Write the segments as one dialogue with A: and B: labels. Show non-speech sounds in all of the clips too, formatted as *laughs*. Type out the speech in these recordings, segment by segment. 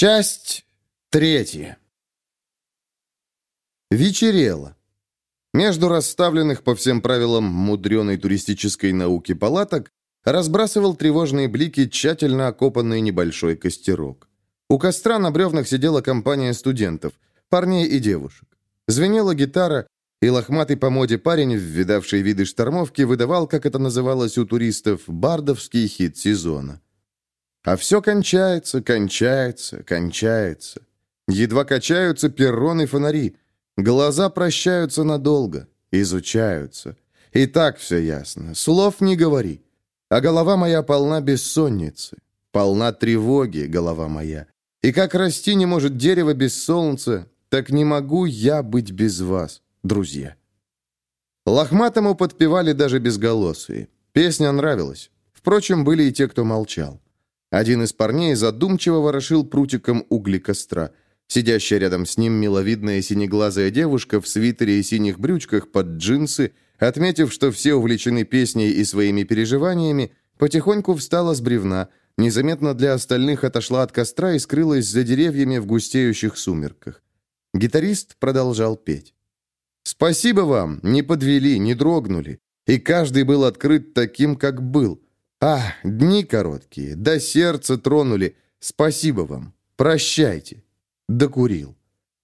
A: Часть третья. Вечерело. Между расставленных по всем правилам мудреной туристической науки палаток разбрасывал тревожные блики тщательно окопанный небольшой костерок. У костра на бревнах сидела компания студентов, парней и девушек. Звенела гитара, и лохматый по моде парень, ввидавший виды штормовки, выдавал, как это называлось у туристов, бардовский хит сезона. А все кончается, кончается, кончается. Едва качаются перроны фонари. Глаза прощаются надолго, изучаются. И так все ясно. Слов не говори. А голова моя полна бессонницы. Полна тревоги, голова моя. И как расти не может дерево без солнца, так не могу я быть без вас, друзья. Лохматому подпевали даже безголосые. Песня нравилась. Впрочем, были и те, кто молчал. Один из парней задумчиво ворошил прутиком угли костра. Сидящая рядом с ним миловидная синеглазая девушка в свитере и синих брючках под джинсы, отметив, что все увлечены песней и своими переживаниями, потихоньку встала с бревна, незаметно для остальных отошла от костра и скрылась за деревьями в густеющих сумерках. Гитарист продолжал петь. «Спасибо вам, не подвели, не дрогнули, и каждый был открыт таким, как был». А, дни короткие, до сердца тронули. Спасибо вам. Прощайте. Докурил.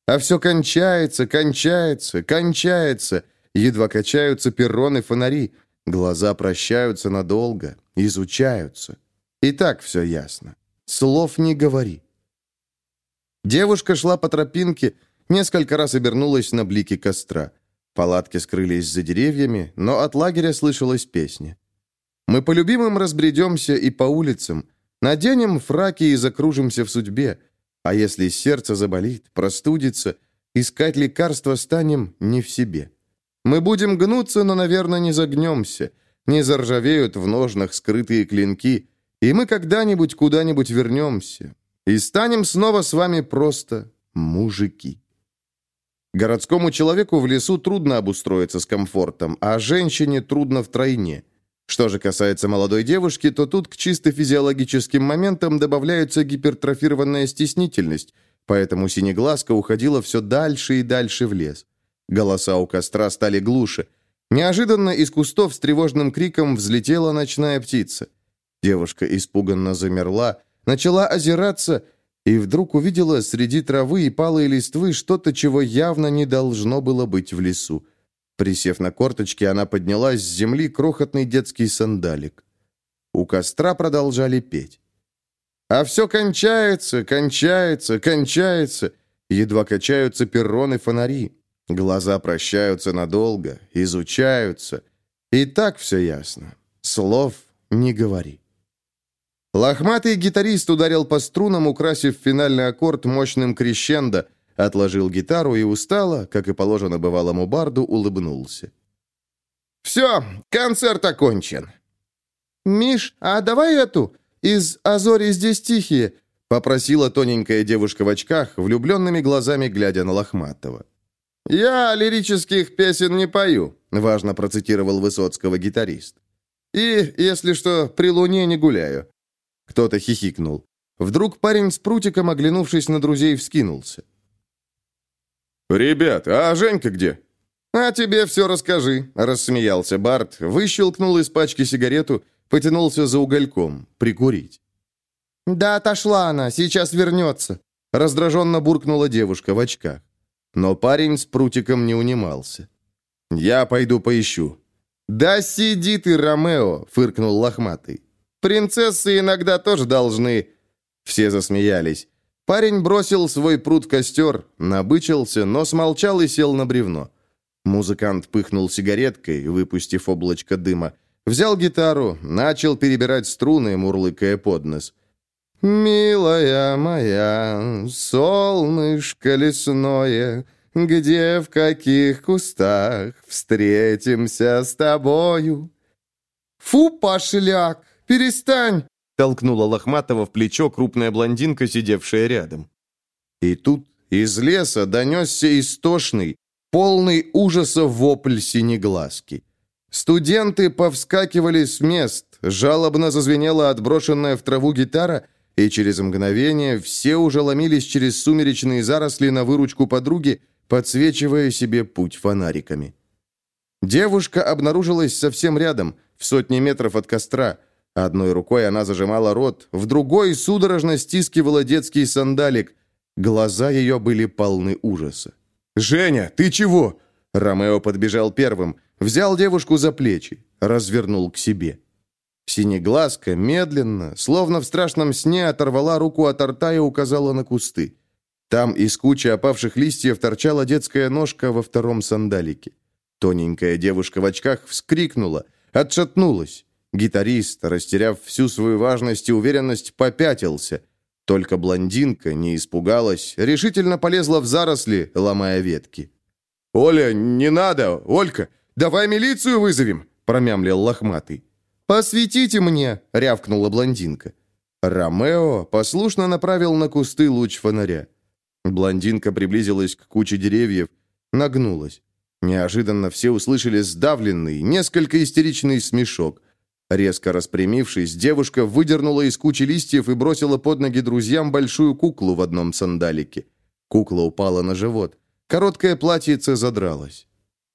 A: А все кончается, кончается, кончается. Едва качаются перроны фонари. Глаза прощаются надолго, изучаются. И так все ясно. Слов не говори. Девушка шла по тропинке, несколько раз обернулась на блики костра. Палатки скрылись за деревьями, но от лагеря слышалась песня. Мы по любимым разбредемся и по улицам, наденем фраки и закружимся в судьбе. А если сердце заболит, простудится, искать лекарства станем не в себе. Мы будем гнуться, но, наверное, не загнемся. Не заржавеют в ножнах скрытые клинки, и мы когда-нибудь куда-нибудь вернемся. И станем снова с вами просто мужики. Городскому человеку в лесу трудно обустроиться с комфортом, а женщине трудно втройне – что же касается молодой девушки, то тут к чисто физиологическим моментам добавляется гипертрофированная стеснительность, поэтому синеглазка уходила все дальше и дальше в лес. Голоса у костра стали глуше. Неожиданно из кустов с тревожным криком взлетела ночная птица. Девушка испуганно замерла, начала озираться и вдруг увидела среди травы и палой листвы что-то, чего явно не должно было быть в лесу. Присев на корточки, она подняла с земли крохотный детский сандалик. У костра продолжали петь. А все кончается, кончается, кончается. Едва качаются перроны фонари. Глаза прощаются надолго, изучаются. И так все ясно. Слов не говори. Лохматый гитарист ударил по струнам, украсив финальный аккорд мощным крещендо, Отложил гитару и устало, как и положено бывалому барду, улыбнулся. «Все, концерт окончен». «Миш, а давай эту? Из «Азори здесь тихие», — попросила тоненькая девушка в очках, влюбленными глазами глядя на Лохматова. «Я лирических песен не пою», — важно процитировал Высоцкого гитарист. «И, если что, при луне не гуляю». Кто-то хихикнул. Вдруг парень с прутиком, оглянувшись на друзей, вскинулся.
B: «Ребят, а Женька где?»
A: «А тебе все расскажи», — рассмеялся Барт, выщелкнул из пачки сигарету, потянулся за угольком, прикурить. «Да отошла она, сейчас вернется», — раздраженно буркнула девушка в очках. Но парень с прутиком не унимался. «Я пойду поищу». «Да сиди ты, Ромео!» — фыркнул лохматый. «Принцессы иногда тоже должны...» Все засмеялись. Парень бросил свой пруд костер, набычился, но смолчал и сел на бревно. Музыкант пыхнул сигареткой, выпустив облачко дыма. Взял гитару, начал перебирать струны, мурлыкая под нос. «Милая моя, солнышко лесное, где, в каких кустах встретимся с тобою?» «Фу, пошляк, перестань!» Толкнула Лохматова в плечо крупная блондинка, сидевшая рядом. И тут из леса донесся истошный, полный ужаса вопль синеглазки. Студенты повскакивали с мест, жалобно зазвенела отброшенная в траву гитара, и через мгновение все уже ломились через сумеречные заросли на выручку подруги, подсвечивая себе путь фонариками. Девушка обнаружилась совсем рядом, в сотне метров от костра. Одной рукой она зажимала рот, в другой судорожно стискивала детский сандалик. Глаза ее были полны ужаса. «Женя, ты чего?» Ромео подбежал первым, взял девушку за плечи, развернул к себе. Синеглазка медленно, словно в страшном сне, оторвала руку от рта и указала на кусты. Там из кучи опавших листьев торчала детская ножка во втором сандалике. Тоненькая девушка в очках вскрикнула, отшатнулась. Гитарист, растеряв всю свою важность и уверенность, попятился. Только блондинка не испугалась, решительно полезла в заросли, ломая ветки. «Оля, не надо! Олька, давай милицию вызовем!» промямлил лохматый. «Посветите мне!» — рявкнула блондинка. Ромео послушно направил на кусты луч фонаря. Блондинка приблизилась к куче деревьев, нагнулась. Неожиданно все услышали сдавленный, несколько истеричный смешок. Резко распрямившись, девушка выдернула из кучи листьев и бросила под ноги друзьям большую куклу в одном сандалике. Кукла упала на живот. Короткое платьице задралось.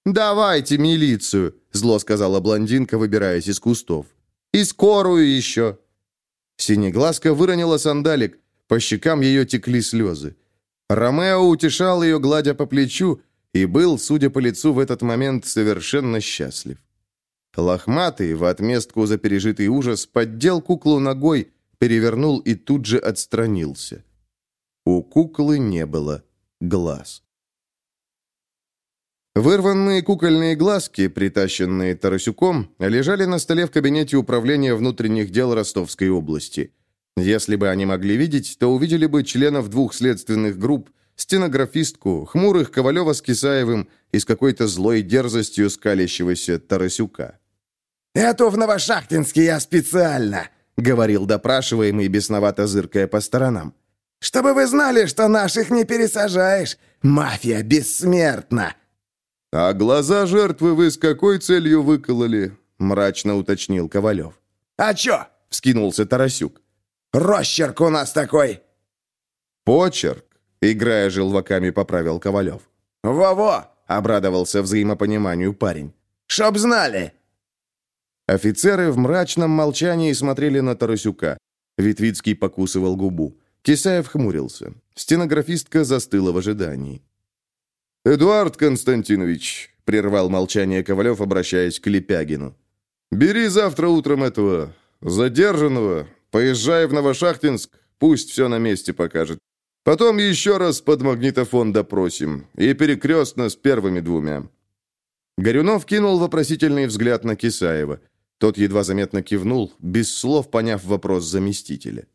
A: «Давайте милицию!» — зло сказала блондинка, выбираясь из кустов. «И скорую еще!» Синеглазка выронила сандалик. По щекам ее текли слезы. Ромео утешал ее, гладя по плечу, и был, судя по лицу, в этот момент совершенно счастлив. Лохматый, в отместку за пережитый ужас, поддел куклу ногой, перевернул и тут же отстранился. У куклы не было глаз. Вырванные кукольные глазки, притащенные Тарасюком, лежали на столе в кабинете управления внутренних дел Ростовской области. Если бы они могли видеть, то увидели бы членов двух следственных групп, стенографистку, хмурых Ковалева с Кисаевым и с какой-то злой дерзостью скалящегося Тарасюка.
B: «Это в Новошахтинске я специально», — говорил допрашиваемый, бесновато зыркая по сторонам. «Чтобы вы знали, что наших не пересажаешь. Мафия бессмертна.
A: «А глаза жертвы вы с какой целью выкололи?» — мрачно уточнил Ковалев.
B: «А чё?» — вскинулся Тарасюк. «Росчерк у нас такой!»
A: «Почерк!» — играя желваками, поправил Ковалев.
B: «Во-во!» — обрадовался взаимопониманию парень. «Чтоб знали!»
A: Офицеры в мрачном молчании смотрели на Тарасюка. Витвицкий покусывал губу. Кисаев хмурился. Стенографистка застыла в ожидании. «Эдуард Константинович», — прервал молчание Ковалев, обращаясь к Лепягину, «бери завтра утром этого задержанного, поезжай в Новошахтинск, пусть все на месте покажет. Потом еще раз под магнитофон допросим, и перекрестно с первыми двумя». Горюнов кинул вопросительный взгляд на Кисаева. Тот едва заметно кивнул, без слов поняв вопрос заместителя.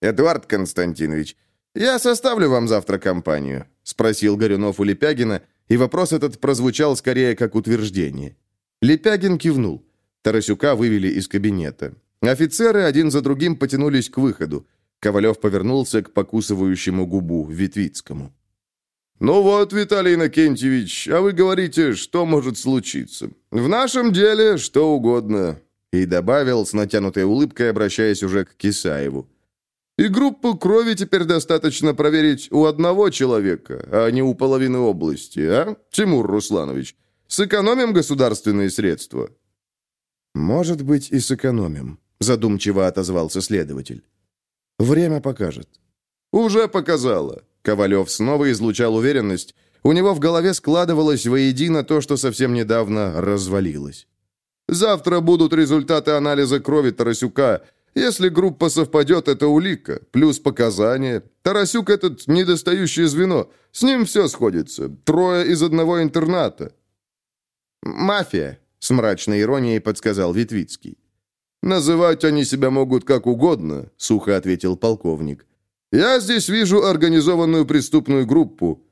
A: «Эдуард Константинович, я составлю вам завтра компанию. — спросил Горюнов у Лепягина, и вопрос этот прозвучал скорее как утверждение. Лепягин кивнул. Тарасюка вывели из кабинета. Офицеры один за другим потянулись к выходу. Ковалев повернулся к покусывающему губу Витвицкому. «Ну вот, Виталий Иннокентьевич, а вы говорите, что может случиться? В нашем деле что угодно». И добавил с натянутой улыбкой, обращаясь уже к Кисаеву. И группу крови теперь достаточно проверить у одного человека, а не у половины области, а, Тимур Русланович? Сэкономим государственные средства?» «Может быть, и сэкономим», — задумчиво отозвался следователь. «Время покажет». «Уже показало». Ковалев снова излучал уверенность. У него в голове складывалось воедино то, что совсем недавно развалилось. «Завтра будут результаты анализа крови Тарасюка, если группа совпадет, это улика, плюс показания. Тарасюк этот недостающее звено. С ним все сходится. Трое из одного интерната». «Мафия», — с мрачной иронией подсказал Витвицкий. «Называть они себя могут как угодно», — сухо ответил полковник. «Я здесь вижу организованную преступную группу».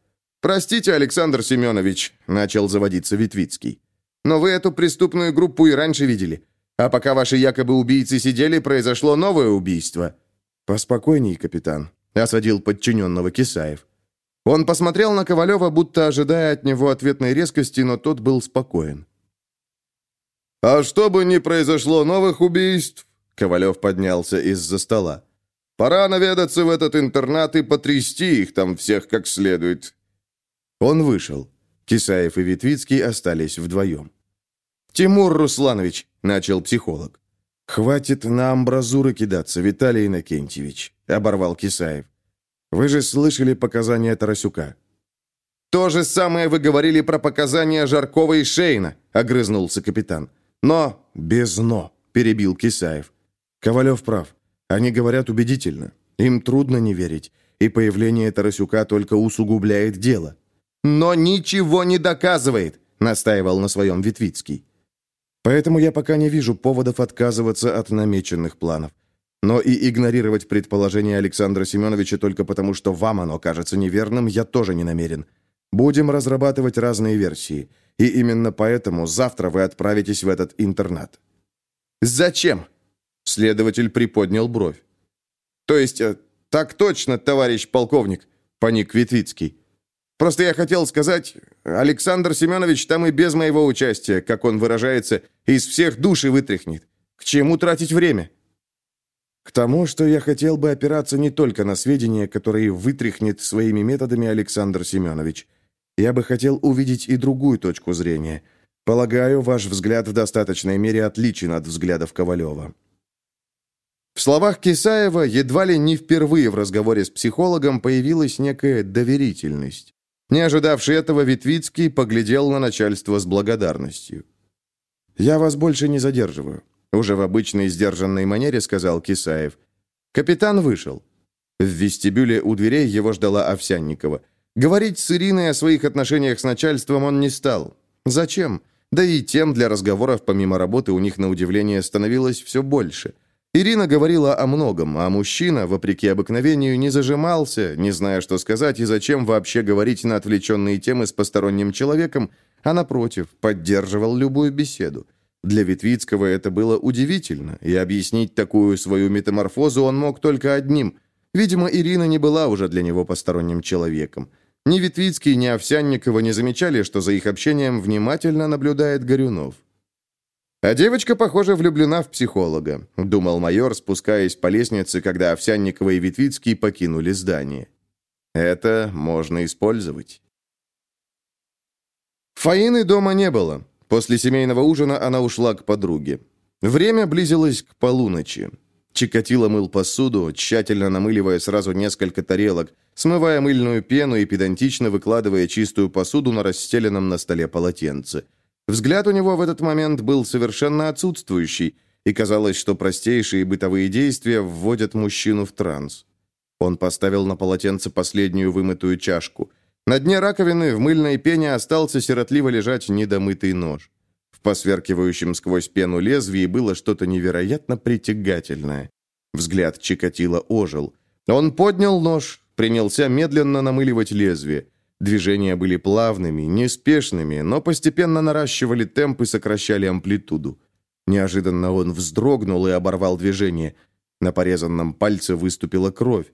A: «Простите, Александр Семенович», — начал заводиться Витвицкий. «Но вы эту преступную группу и раньше видели. А пока ваши якобы убийцы сидели, произошло новое убийство». «Поспокойней, капитан», — осадил подчиненного Кисаев. Он посмотрел на Ковалева, будто ожидая от него ответной резкости, но тот был спокоен. «А чтобы не произошло новых убийств...» Ковалев поднялся из-за стола. Пора наведаться в этот интернат и потрясти их там всех как следует». Он вышел. Кисаев и Витвицкий остались вдвоем. «Тимур Русланович», — начал психолог. «Хватит на амбразуры кидаться, Виталий Иннокентьевич», — оборвал Кисаев. «Вы же слышали показания Тарасюка». «То же самое вы говорили про показания Жаркова и Шейна», — огрызнулся капитан. «Но...» «Без «но», — перебил Кисаев. «Ковалев прав. Они говорят убедительно. Им трудно не верить, и появление Тарасюка только усугубляет дело». «Но ничего не доказывает», — настаивал на своем Витвицкий. Поэтому я пока не вижу поводов отказываться от намеченных планов. Но и игнорировать предположение Александра Семеновича только потому, что вам оно кажется неверным, я тоже не намерен. Будем разрабатывать разные версии. И именно поэтому завтра вы отправитесь в этот интернат». «Зачем?» Следователь приподнял бровь. «То есть, э, так точно, товарищ полковник», — поник Витвицкий. Просто я хотел сказать, Александр Семенович там и без моего участия, как он выражается, из всех души вытряхнет. К чему тратить время? К тому, что я хотел бы опираться не только на сведения, которые вытряхнет своими методами Александр Семенович. Я бы хотел увидеть и другую точку зрения. Полагаю, ваш взгляд в достаточной мере отличен от взглядов Ковалева. В словах Кисаева едва ли не впервые в разговоре с психологом появилась некая доверительность. Не ожидавший этого, Витвицкий поглядел на начальство с благодарностью. «Я вас больше не задерживаю», — уже в обычной сдержанной манере сказал Кисаев. Капитан вышел. В вестибюле у дверей его ждала Овсянникова. Говорить с Ириной о своих отношениях с начальством он не стал. Зачем? Да и тем для разговоров помимо работы у них, на удивление, становилось все больше — Ирина говорила о многом, а мужчина, вопреки обыкновению, не зажимался, не зная, что сказать и зачем вообще говорить на отвлеченные темы с посторонним человеком, а, напротив, поддерживал любую беседу. Для Витвицкого это было удивительно, и объяснить такую свою метаморфозу он мог только одним. Видимо, Ирина не была уже для него посторонним человеком. Ни Витвицкий, ни Овсянникова не замечали, что за их общением внимательно наблюдает Горюнов. А девочка, похоже, влюблена в психолога, думал майор, спускаясь по лестнице, когда Овсянникова и Витвицкий покинули здание. Это можно использовать. Фаины дома не было. После семейного ужина она ушла к подруге. Время близилось к полуночи. Чикатило мыл посуду, тщательно намыливая сразу несколько тарелок, смывая мыльную пену и педантично выкладывая чистую посуду на расстеленном на столе полотенце. Взгляд у него в этот момент был совершенно отсутствующий, и казалось, что простейшие бытовые действия вводят мужчину в транс. Он поставил на полотенце последнюю вымытую чашку. На дне раковины в мыльной пене остался сиротливо лежать недомытый нож. В посверкивающем сквозь пену лезвии было что-то невероятно притягательное. Взгляд Чикатило ожил. Он поднял нож, принялся медленно намыливать лезвие. Движения были плавными, неспешными, но постепенно наращивали темп и сокращали амплитуду. Неожиданно он вздрогнул и оборвал движение. На порезанном пальце выступила кровь.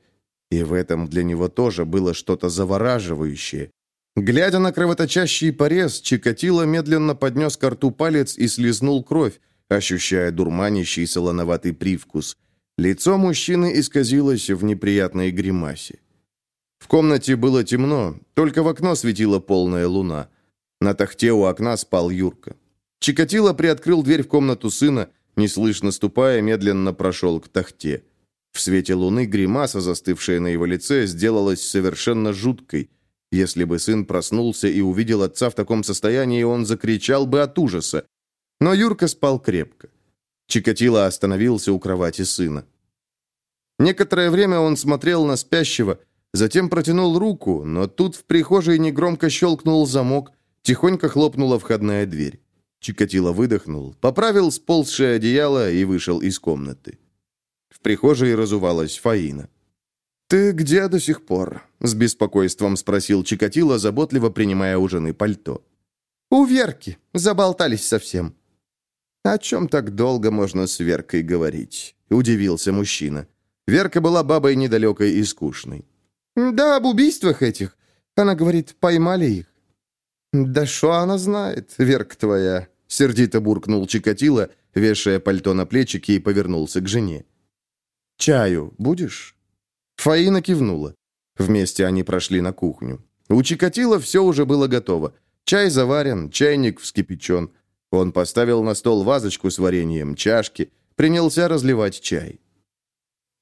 A: И в этом для него тоже было что-то завораживающее. Глядя на кровоточащий порез, Чикатило медленно поднес к рту палец и слезнул кровь, ощущая дурманящий солоноватый привкус. Лицо мужчины исказилось в неприятной гримасе. В комнате было темно, только в окно светила полная луна. На тахте у окна спал Юрка. Чикатило приоткрыл дверь в комнату сына, неслышно ступая, медленно прошел к тахте. В свете луны гримаса, застывшая на его лице, сделалась совершенно жуткой. Если бы сын проснулся и увидел отца в таком состоянии, он закричал бы от ужаса. Но Юрка спал крепко. Чикатило остановился у кровати сына. Некоторое время он смотрел на спящего, Затем протянул руку, но тут в прихожей негромко щелкнул замок, тихонько хлопнула входная дверь. Чикатило выдохнул, поправил сползшее одеяло и вышел из комнаты. В прихожей разувалась Фаина. «Ты где до сих пор?» — с беспокойством спросил Чикатило, заботливо принимая у жены пальто. «У Верки. Заболтались совсем». «О чем так долго можно с Веркой говорить?» — удивился мужчина. Верка была бабой недалекой и скучной. «Да, об убийствах этих. Она говорит, поймали их». «Да что она знает, Верка твоя?» Сердито буркнул Чикатило, вешая пальто на плечики и повернулся к жене. «Чаю будешь?» Фаина кивнула. Вместе они прошли на кухню. У Чикатила все уже было готово. Чай заварен, чайник вскипячен. Он поставил на стол вазочку с вареньем, чашки, принялся разливать чай.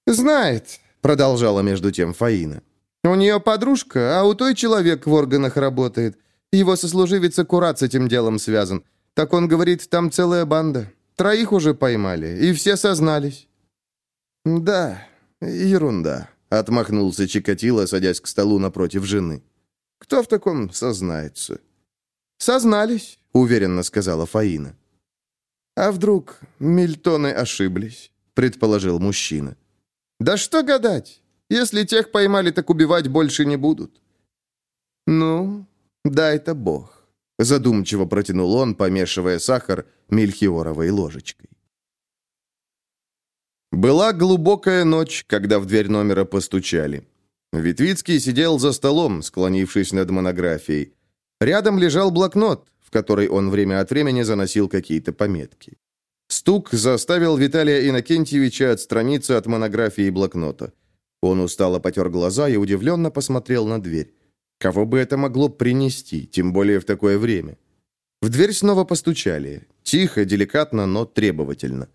B: «Знает», — продолжала между тем Фаина. «У нее подружка, а у той человек в органах работает. Его сослуживец аккурат с этим делом связан. Так он говорит, там целая банда. Троих уже поймали, и все сознались».
A: «Да, ерунда», — отмахнулся Чикатило, садясь к столу напротив жены. «Кто в таком сознается?»
B: «Сознались», — уверенно сказала Фаина.
A: «А вдруг Мильтоны ошиблись?» — предположил мужчина.
B: «Да что гадать? Если тех поймали, так убивать больше не будут».
A: «Ну, да, это Бог», — задумчиво протянул он, помешивая сахар мельхиоровой ложечкой. Была глубокая ночь, когда в дверь номера постучали. Витвицкий сидел за столом, склонившись над монографией. Рядом лежал блокнот, в который он время от времени заносил какие-то пометки. Стук заставил Виталия Иннокентьевича отстраниться от монографии блокнота. Он устало потер глаза и удивленно посмотрел на дверь. Кого бы это могло принести, тем более в такое время? В дверь снова постучали. Тихо, деликатно, но требовательно.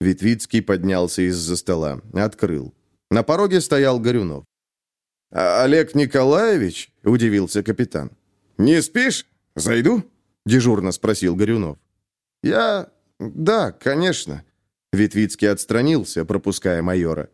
A: Витвицкий поднялся из-за стола, открыл. На пороге стоял Горюнов.
C: «А «Олег Николаевич?» – удивился капитан. «Не спишь? Зайду?» – дежурно спросил Горюнов.
A: «Я... да, конечно». Витвицкий отстранился, пропуская майора.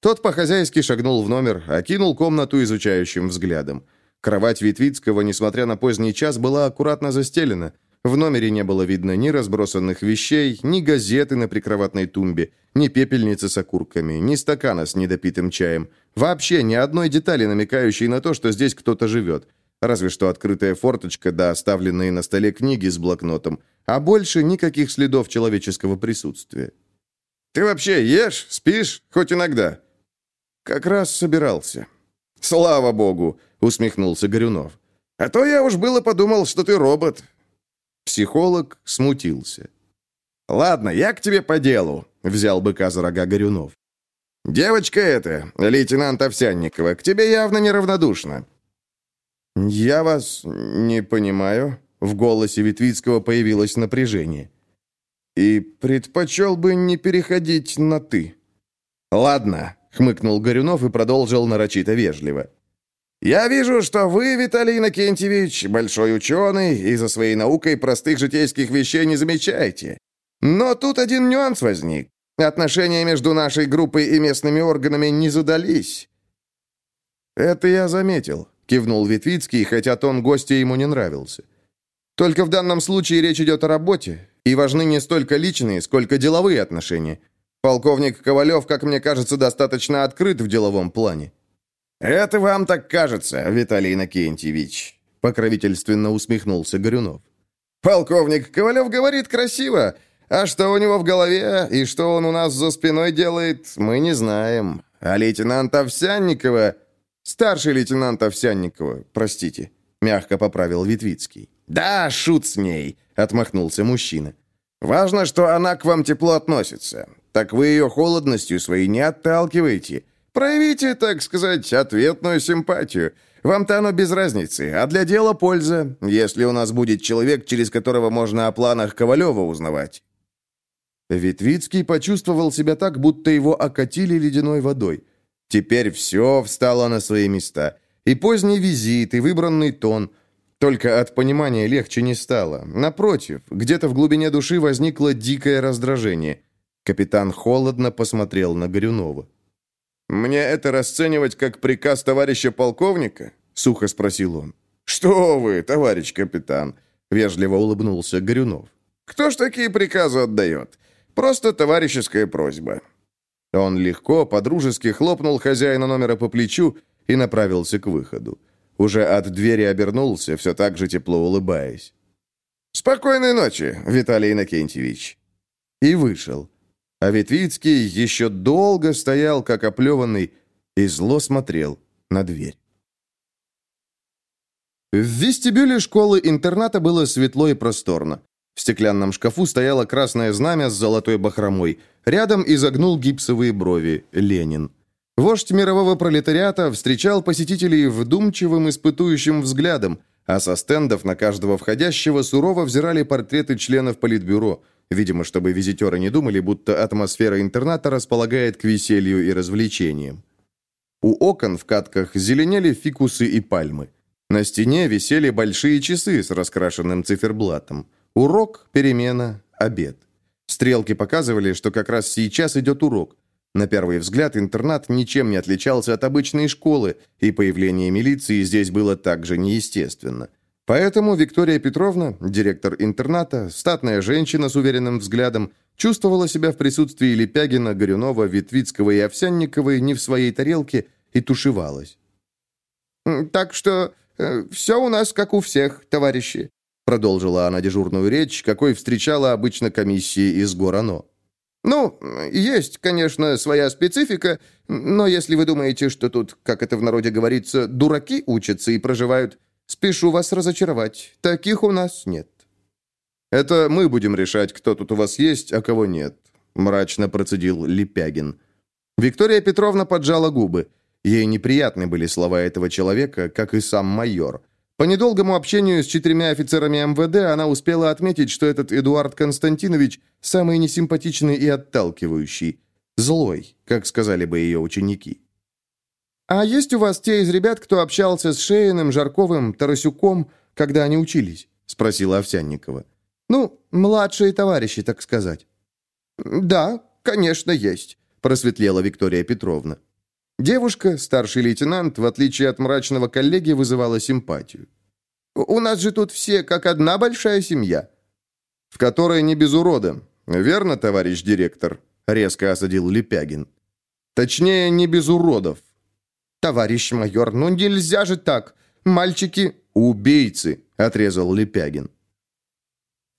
A: Тот по-хозяйски шагнул в номер, окинул комнату изучающим взглядом. Кровать Витвицкого, несмотря на поздний час, была аккуратно застелена – в номере не было видно ни разбросанных вещей, ни газеты на прикроватной тумбе, ни пепельницы с окурками, ни стакана с недопитым чаем. Вообще ни одной детали, намекающей на то, что здесь кто-то живет. Разве что открытая форточка да оставленные на столе книги с блокнотом. А больше никаких следов человеческого присутствия.
C: «Ты вообще ешь, спишь, хоть иногда?»
A: «Как раз собирался».
C: «Слава богу!» — усмехнулся Горюнов. «А то я уж было подумал, что ты робот.
A: Психолог смутился.
C: «Ладно, я к тебе по делу», — взял быка за рога Горюнов. «Девочка эта, лейтенант Овсянникова, к тебе явно неравнодушна».
A: «Я вас не понимаю», — в голосе Витвицкого появилось напряжение. «И предпочел бы не переходить на «ты».
C: «Ладно», — хмыкнул Горюнов и продолжил нарочито вежливо. «Я вижу, что вы, Виталий Иннокентьевич, большой ученый и за своей наукой простых житейских вещей не замечаете. Но тут один нюанс возник. Отношения между нашей группой и местными органами не задались».
A: «Это я заметил», — кивнул Витвицкий, хотя тон гостя ему не нравился. «Только в данном случае речь идет о работе, и важны не столько личные, сколько деловые отношения. Полковник Ковалев, как мне кажется, достаточно открыт в деловом плане.
C: «Это вам так кажется, Виталий Иннокентьевич», — покровительственно усмехнулся Горюнов. «Полковник Ковалев говорит красиво, а что у него в голове и что он у нас за спиной делает, мы не знаем. А лейтенант Овсянникова...» «Старший лейтенант Овсянникова, простите», — мягко поправил Витвицкий.
B: «Да, шут с ней», — отмахнулся мужчина.
C: «Важно, что она к вам тепло относится. Так вы ее холодностью своей не отталкиваете». Проявите, так сказать, ответную симпатию. Вам-то оно без разницы, а для дела польза, если у нас будет человек, через которого можно о планах Ковалева узнавать».
A: Витвицкий почувствовал себя так, будто его окатили ледяной водой. Теперь все встало на свои места. И поздний визит, и выбранный тон. Только от понимания легче не стало. Напротив, где-то в глубине души возникло дикое раздражение. Капитан холодно посмотрел на Горюнова.
C: «Мне это расценивать как приказ товарища полковника?» — сухо спросил он. «Что вы, товарищ капитан?» — вежливо улыбнулся Горюнов. «Кто ж такие приказы отдает? Просто товарищеская просьба».
A: Он легко, подружески хлопнул хозяина номера по плечу и направился к выходу. Уже от двери обернулся, все так же тепло улыбаясь.
C: «Спокойной ночи, Виталий Иннокентьевич!»
A: И вышел. А Ветвицкий еще долго стоял, как оплеванный, и зло смотрел на дверь. В вестибюле школы-интерната было светло и просторно. В стеклянном шкафу стояло красное знамя с золотой бахромой. Рядом изогнул гипсовые брови Ленин. Вождь мирового пролетариата встречал посетителей вдумчивым испытующим взглядом, а со стендов на каждого входящего сурово взирали портреты членов политбюро, видимо, чтобы визитеры не думали, будто атмосфера интерната располагает к веселью и развлечениям. У окон в катках зеленели фикусы и пальмы. На стене висели большие часы с раскрашенным циферблатом. Урок, перемена, обед. Стрелки показывали, что как раз сейчас идет урок. На первый взгляд интернат ничем не отличался от обычной школы, и появление милиции здесь было также неестественно. Поэтому Виктория Петровна, директор интерната, статная женщина с уверенным взглядом, чувствовала себя в присутствии Лепягина, Горюнова, Витвицкого и Овсянниковой не в своей тарелке и тушевалась.
C: «Так что э, все у нас как у всех, товарищи», продолжила она дежурную речь, какой встречала обычно комиссии из Горано. «Ну, есть, конечно, своя специфика, но если вы думаете, что тут, как это в народе говорится, дураки учатся и проживают, спешу вас разочаровать. Таких у нас нет».
A: «Это мы будем решать, кто тут у вас есть, а кого нет», мрачно процедил Лепягин. Виктория Петровна поджала губы. Ей неприятны были слова этого человека, как и сам майор. По недолгому общению с четырьмя офицерами МВД она успела отметить, что этот Эдуард Константинович самый несимпатичный и отталкивающий. Злой, как сказали бы ее ученики.
C: «А есть у вас те из ребят, кто общался с Шеиным, Жарковым, Тарасюком, когда они учились?» — спросила Овсянникова. «Ну, младшие товарищи, так сказать». «Да, конечно, есть», — просветлела Виктория Петровна. Девушка, старший лейтенант, в отличие от мрачного коллеги, вызывала симпатию. «У нас же тут все как одна большая семья».
A: «В которой не без урода. Верно, товарищ директор?» — резко осадил Лепягин. «Точнее, не без уродов».
C: «Товарищ майор, ну нельзя же так! Мальчики...»
A: «Убийцы!» — отрезал Лепягин.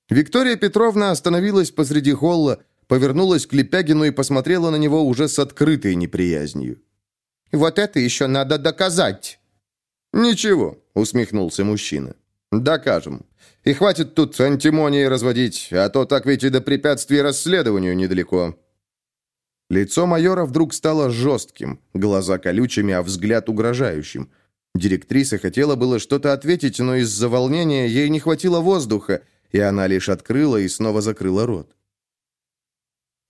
A: Виктория Петровна остановилась посреди холла, повернулась к Лепягину и посмотрела на него уже с открытой неприязнью.
C: Вот это еще надо доказать».
A: «Ничего», — усмехнулся мужчина. «Докажем. И хватит тут антимонии разводить, а то так ведь и до препятствий расследованию недалеко». Лицо майора вдруг стало жестким, глаза колючими, а взгляд угрожающим. Директриса хотела было что-то ответить, но из-за волнения ей не хватило воздуха, и она лишь открыла и снова закрыла рот.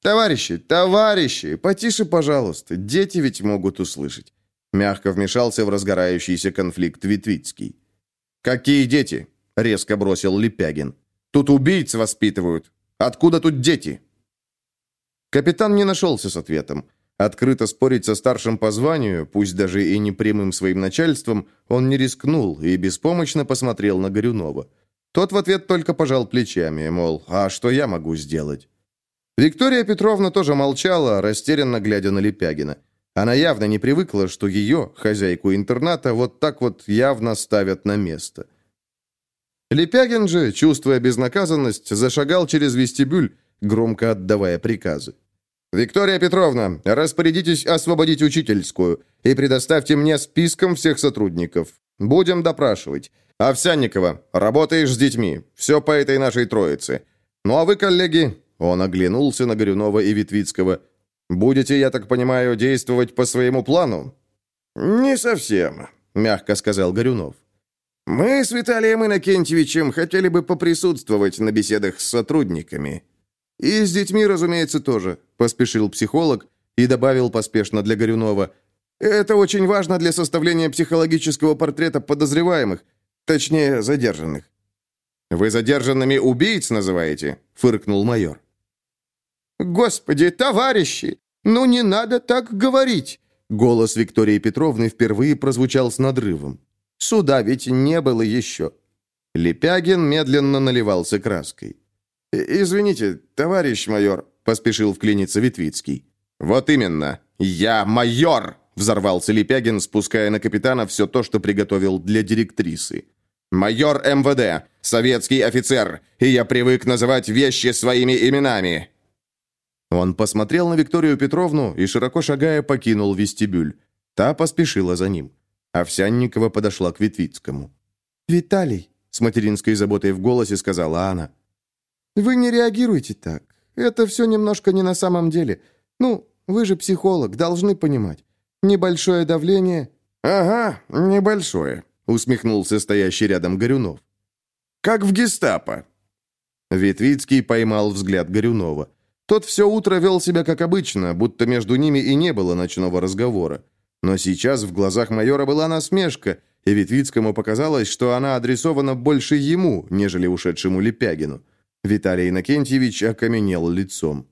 A: «Товарищи, товарищи, потише, пожалуйста, дети ведь могут услышать». Мягко вмешался в разгорающийся конфликт Витвицкий. «Какие дети?» — резко бросил Лепягин. «Тут убийц воспитывают. Откуда тут дети?» Капитан не нашелся с ответом. Открыто спорить со старшим по званию, пусть даже и не прямым своим начальством, он не рискнул и беспомощно посмотрел на Горюнова. Тот в ответ только пожал плечами, мол, а что я могу сделать? Виктория Петровна тоже молчала, растерянно глядя на Лепягина. Она явно не привыкла, что ее, хозяйку интерната, вот так вот явно ставят на место. Лепягин же, чувствуя безнаказанность, зашагал через вестибюль, громко отдавая приказы. «Виктория Петровна, распорядитесь освободить учительскую и предоставьте мне списком всех сотрудников. Будем допрашивать. Овсянникова, работаешь с детьми. Все по этой нашей троице. Ну а вы, коллеги, он оглянулся на Горюнова и Витвицкого. «Будете, я так понимаю, действовать по своему плану?»
C: «Не совсем», — мягко сказал Горюнов. «Мы с Виталием Иннокентьевичем хотели бы поприсутствовать на беседах с сотрудниками».
A: «И с детьми, разумеется, тоже», — поспешил психолог и добавил поспешно для Горюнова. «Это очень важно для составления психологического портрета подозреваемых, точнее, задержанных». «Вы задержанными убийц называете?» — фыркнул майор.
C: «Господи, товарищи, ну не надо так говорить!»
A: Голос Виктории Петровны впервые прозвучал с надрывом. «Суда ведь не было еще». Лепягин медленно наливался краской. «Извините, товарищ майор», — поспешил вклиниться Витвицкий. «Вот именно, я майор!» — взорвался Лепягин, спуская на капитана все то, что приготовил для директрисы. «Майор МВД, советский офицер, и я привык называть вещи своими именами. Он посмотрел на Викторию Петровну и, широко шагая, покинул вестибюль. Та поспешила за ним. Овсянникова подошла к Витвицкому.
C: «Виталий», — с материнской заботой в голосе сказала она, «вы не реагируете так. Это все немножко не на самом деле. Ну, вы же психолог, должны понимать.
A: Небольшое давление?»
C: «Ага, небольшое», — усмехнулся стоящий рядом Горюнов. «Как в гестапо».
A: Ветвицкий поймал взгляд Горюнова. Тот все утро вел себя как обычно, будто между ними и не было ночного разговора. Но сейчас в глазах майора была насмешка, и Ветвицкому показалось, что она адресована больше ему, нежели ушедшему Лепягину. Виталий Иннокентьевич окаменел лицом.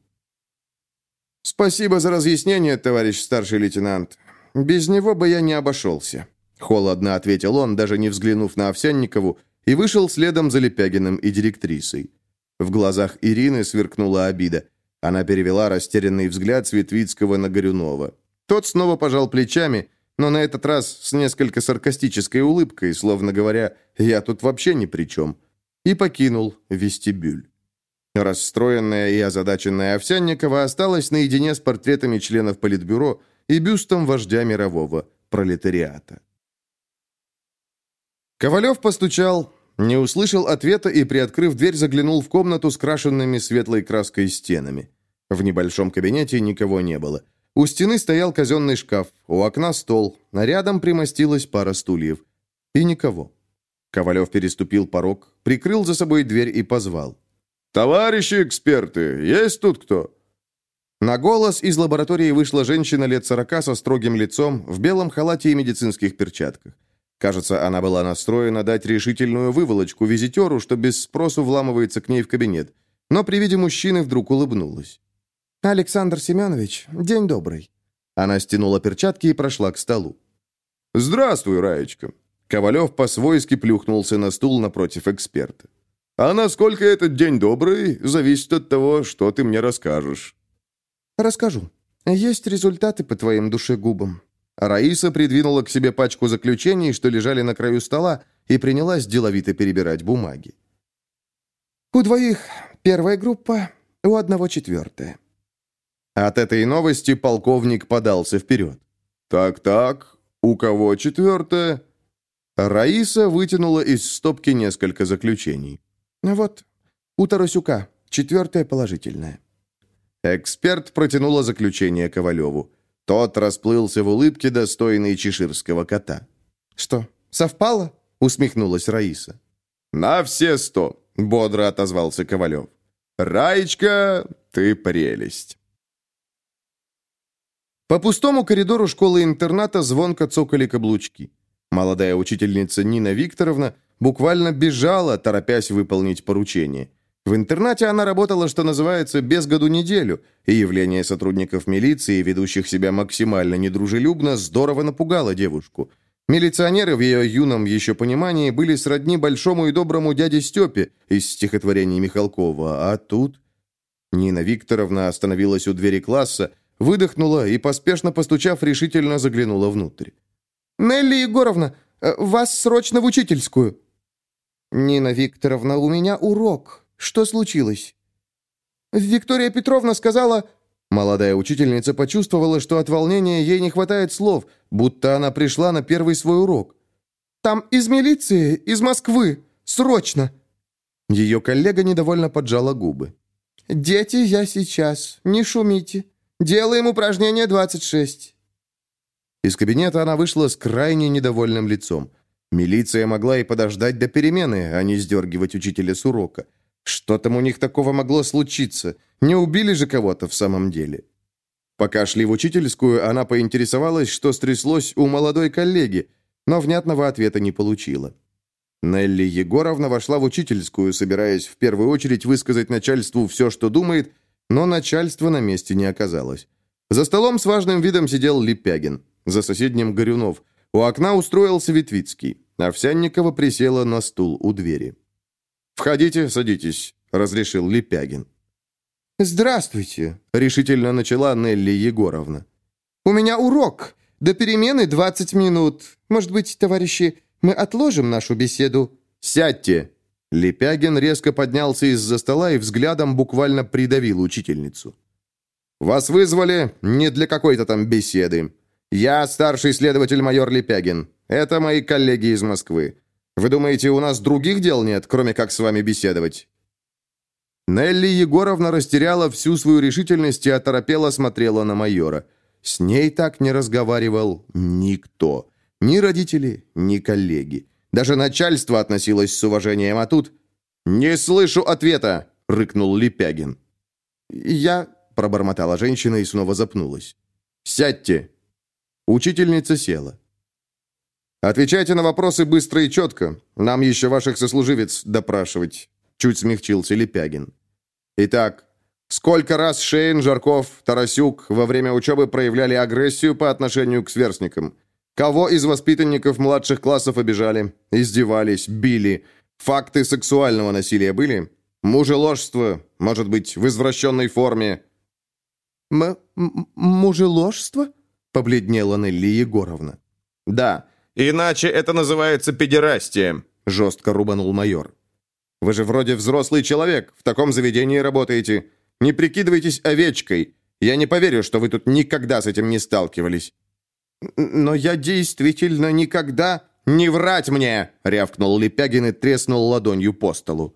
A: «Спасибо за разъяснение, товарищ старший лейтенант. Без него бы я не обошелся», — холодно ответил он, даже не взглянув на Овсянникову, и вышел следом за Лепягиным и директрисой. В глазах Ирины сверкнула обида. Она перевела растерянный взгляд Светвицкого на Горюнова. Тот снова пожал плечами, но на этот раз с несколько саркастической улыбкой, словно говоря «я тут вообще ни при чем», и покинул вестибюль. Расстроенная и озадаченная Овсянникова осталась наедине с портретами членов Политбюро и бюстом вождя мирового пролетариата. Ковалев постучал, не услышал ответа и, приоткрыв дверь, заглянул в комнату с крашенными светлой краской стенами. В небольшом кабинете никого не было. У стены стоял казенный шкаф, у окна стол, а рядом примостилась пара стульев. И никого. Ковалев переступил порог, прикрыл за собой дверь и позвал. «Товарищи эксперты, есть тут кто?» На голос из лаборатории вышла женщина лет сорока со строгим лицом, в белом халате и медицинских перчатках. Кажется, она была настроена дать решительную выволочку визитеру, что без спросу вламывается к ней в кабинет. Но при виде мужчины вдруг улыбнулась. «Александр Семенович, день добрый». Она стянула перчатки и прошла к столу. «Здравствуй, Раечка». Ковалев по-свойски плюхнулся на стул напротив эксперта. «А насколько этот день добрый, зависит от того, что ты мне расскажешь». «Расскажу. Есть результаты по твоим душегубам». Раиса придвинула к себе пачку заключений, что лежали на краю стола, и принялась деловито перебирать бумаги. «У двоих первая группа, у одного четвертая. От этой новости полковник подался вперед. «Так-так, у кого четвертое?» Раиса вытянула из стопки несколько заключений. «Вот, у Тарасюка, четвертое положительное». Эксперт протянула заключение Ковалеву. Тот расплылся в улыбке, достойной чеширского кота. «Что, совпало?» — усмехнулась Раиса. «На все сто!» — бодро отозвался Ковалев. «Раечка, ты прелесть!» По пустому коридору школы-интерната звонко цокали каблучки. Молодая учительница Нина Викторовна буквально бежала, торопясь выполнить поручение. В интернате она работала, что называется, без году неделю, и явление сотрудников милиции, ведущих себя максимально недружелюбно, здорово напугало девушку. Милиционеры в ее юном еще понимании были сродни большому и доброму дяде Степе из стихотворений Михалкова, а тут... Нина Викторовна остановилась у двери класса, Выдохнула и, поспешно постучав, решительно заглянула внутрь. «Нелли Егоровна, э, вас срочно в учительскую!» «Нина Викторовна, у меня урок. Что случилось?» «Виктория Петровна сказала...» Молодая учительница почувствовала, что от волнения ей не хватает слов, будто она пришла на первый свой урок. «Там из милиции, из Москвы. Срочно!» Ее коллега недовольно поджала губы. «Дети, я сейчас. Не шумите. Делаем упражнение 26». Из кабинета она вышла с крайне недовольным лицом. Милиция могла и подождать до перемены, а не сдергивать учителя с урока. Что там у них такого могло случиться? Не убили же кого-то в самом деле? Пока шли в учительскую, она поинтересовалась, что стряслось у молодой коллеги, но внятного ответа не получила. Нелли Егоровна вошла в учительскую, собираясь в первую очередь высказать начальству все, что думает, но начальства на месте не оказалось. За столом с важным видом сидел Липягин, за соседним Горюнов. У окна устроился Витвицкий. Овсянникова присела на стул у двери. «Входите, садитесь», — разрешил Липягин. «Здравствуйте», — решительно начала Нелли Егоровна. «У меня урок. До перемены 20 минут. Может быть, товарищи, мы отложим нашу беседу?» «Сядьте», Лепягин резко поднялся из-за стола и взглядом буквально придавил учительницу. «Вас вызвали не для какой-то там беседы. Я старший следователь майор Лепягин. Это мои коллеги из Москвы. Вы думаете, у нас других дел нет, кроме как с вами беседовать?» Нелли Егоровна растеряла всю свою решительность и оторопела смотрела на майора. С ней так не разговаривал никто. Ни родители, ни коллеги. Даже начальство относилось с уважением, а тут... «Не слышу ответа!» — рыкнул Лепягин. «Я...» — пробормотала женщина и снова запнулась. «Сядьте!» Учительница села. «Отвечайте на вопросы быстро и четко. Нам еще ваших сослуживец допрашивать», — чуть смягчился Лепягин. «Итак, сколько раз Шейн, Жарков, Тарасюк во время учебы проявляли агрессию по отношению к сверстникам? Кого из воспитанников младших классов обижали, издевались, били? Факты сексуального насилия были? Мужеложство, может быть, в извращенной форме?»
B: «М... мужеложство?» — побледнела Нелли Егоровна.
A: «Да». «Иначе это называется педерастия», — жестко рубанул майор. «Вы же вроде взрослый человек, в таком заведении работаете. Не прикидывайтесь овечкой. Я не поверю, что вы тут никогда с этим не сталкивались».
B: «Но я действительно никогда...»
A: «Не врать мне!» — рявкнул Лепягин и треснул ладонью по столу.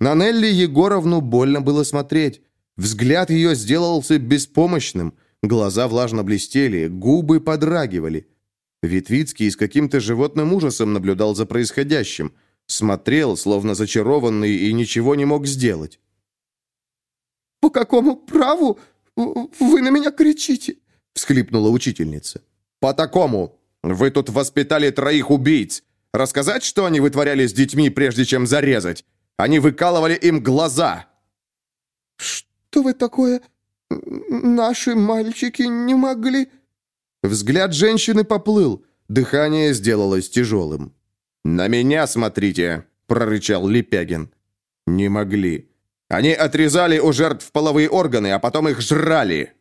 A: На Нелли Егоровну больно было смотреть. Взгляд ее сделался беспомощным, глаза влажно блестели, губы подрагивали. Витвицкий с каким-то животным ужасом наблюдал за происходящим. Смотрел, словно зачарованный, и ничего не мог сделать.
B: «По какому праву вы на меня кричите?» — всхлипнула учительница.
A: «По такому! Вы тут воспитали троих убийц. Рассказать, что они вытворяли с детьми, прежде чем зарезать? Они выкалывали им глаза!»
B: «Что вы такое? Наши мальчики не могли...»
A: Взгляд женщины поплыл, дыхание сделалось тяжелым. «На меня смотрите!» — прорычал Лепягин. «Не могли. Они отрезали у жертв половые органы, а потом их жрали!»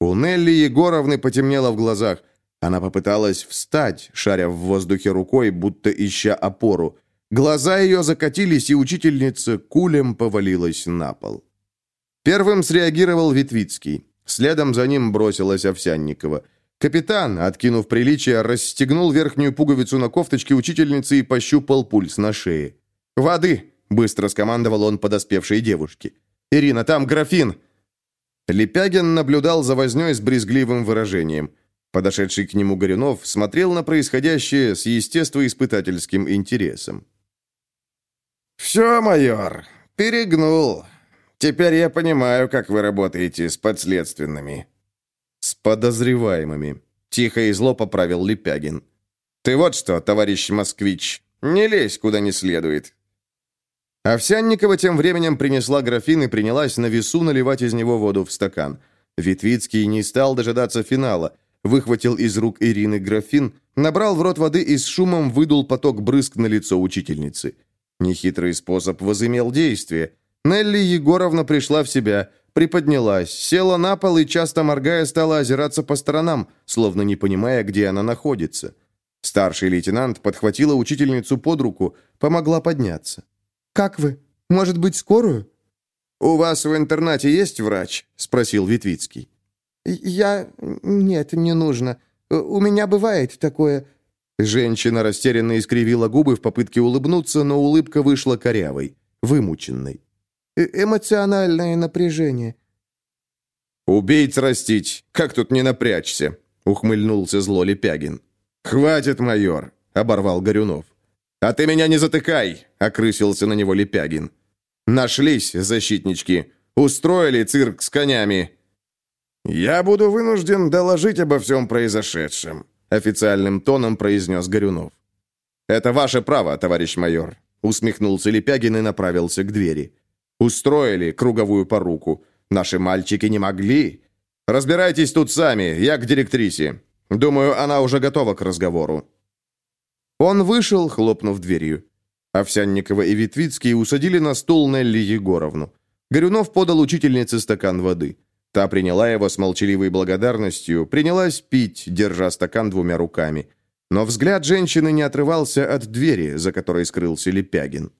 A: У Нелли Егоровны потемнело в глазах. Она попыталась встать, шаря в воздухе рукой, будто ища опору. Глаза ее закатились, и учительница кулем повалилась на пол. Первым среагировал Витвицкий. Следом за ним бросилась Овсянникова. Капитан, откинув приличие, расстегнул верхнюю пуговицу на кофточке учительницы и пощупал пульс на шее. «Воды!» — быстро скомандовал он подоспевшей девушке. «Ирина, там графин!» Лепягин наблюдал за вознёй с брезгливым выражением. Подошедший к нему Горюнов смотрел на происходящее с естествоиспытательским интересом.
C: «Все, майор, перегнул. Теперь я понимаю, как вы работаете с подследственными».
A: «С подозреваемыми», — тихо и зло поправил Лепягин. «Ты вот что, товарищ москвич, не лезь куда не следует». Овсянникова тем временем принесла графин и принялась на весу наливать из него воду в стакан. Витвицкий не стал дожидаться финала, выхватил из рук Ирины графин, набрал в рот воды и с шумом выдул поток брызг на лицо учительницы. Нехитрый способ возымел действие. Нелли Егоровна пришла в себя, приподнялась, села на пол и, часто моргая, стала озираться по сторонам, словно не понимая, где она находится. Старший лейтенант подхватила учительницу под руку, помогла подняться.
B: «Как вы? Может быть, скорую?»
A: «У вас в интернате есть врач?» – спросил Витвицкий.
B: «Я... Нет, не нужно. У меня бывает такое...»
A: Женщина растерянно искривила губы в попытке улыбнуться, но улыбка вышла корявой, вымученной.
B: Э «Эмоциональное напряжение».
A: «Убийц растить! Как тут не напрячься?» — ухмыльнулся зло Лепягин. «Хватит, майор!» — оборвал Горюнов. «А ты меня не затыкай!» — окрысился на него Лепягин. «Нашлись защитнички. Устроили цирк с конями».
C: «Я буду вынужден доложить обо всем произошедшем», официальным тоном произнес Горюнов.
A: «Это ваше право, товарищ майор», усмехнулся Лепягин и направился к двери. «Устроили круговую поруку. Наши мальчики не могли. Разбирайтесь тут сами, я к директрисе. Думаю, она уже готова к разговору». Он вышел, хлопнув дверью. Овсянникова и Витвицкий усадили на стул Нелли Егоровну. Горюнов подал учительнице стакан воды. Та приняла его с молчаливой благодарностью, принялась пить, держа стакан двумя руками. Но взгляд женщины не отрывался от двери, за которой скрылся Лепягин.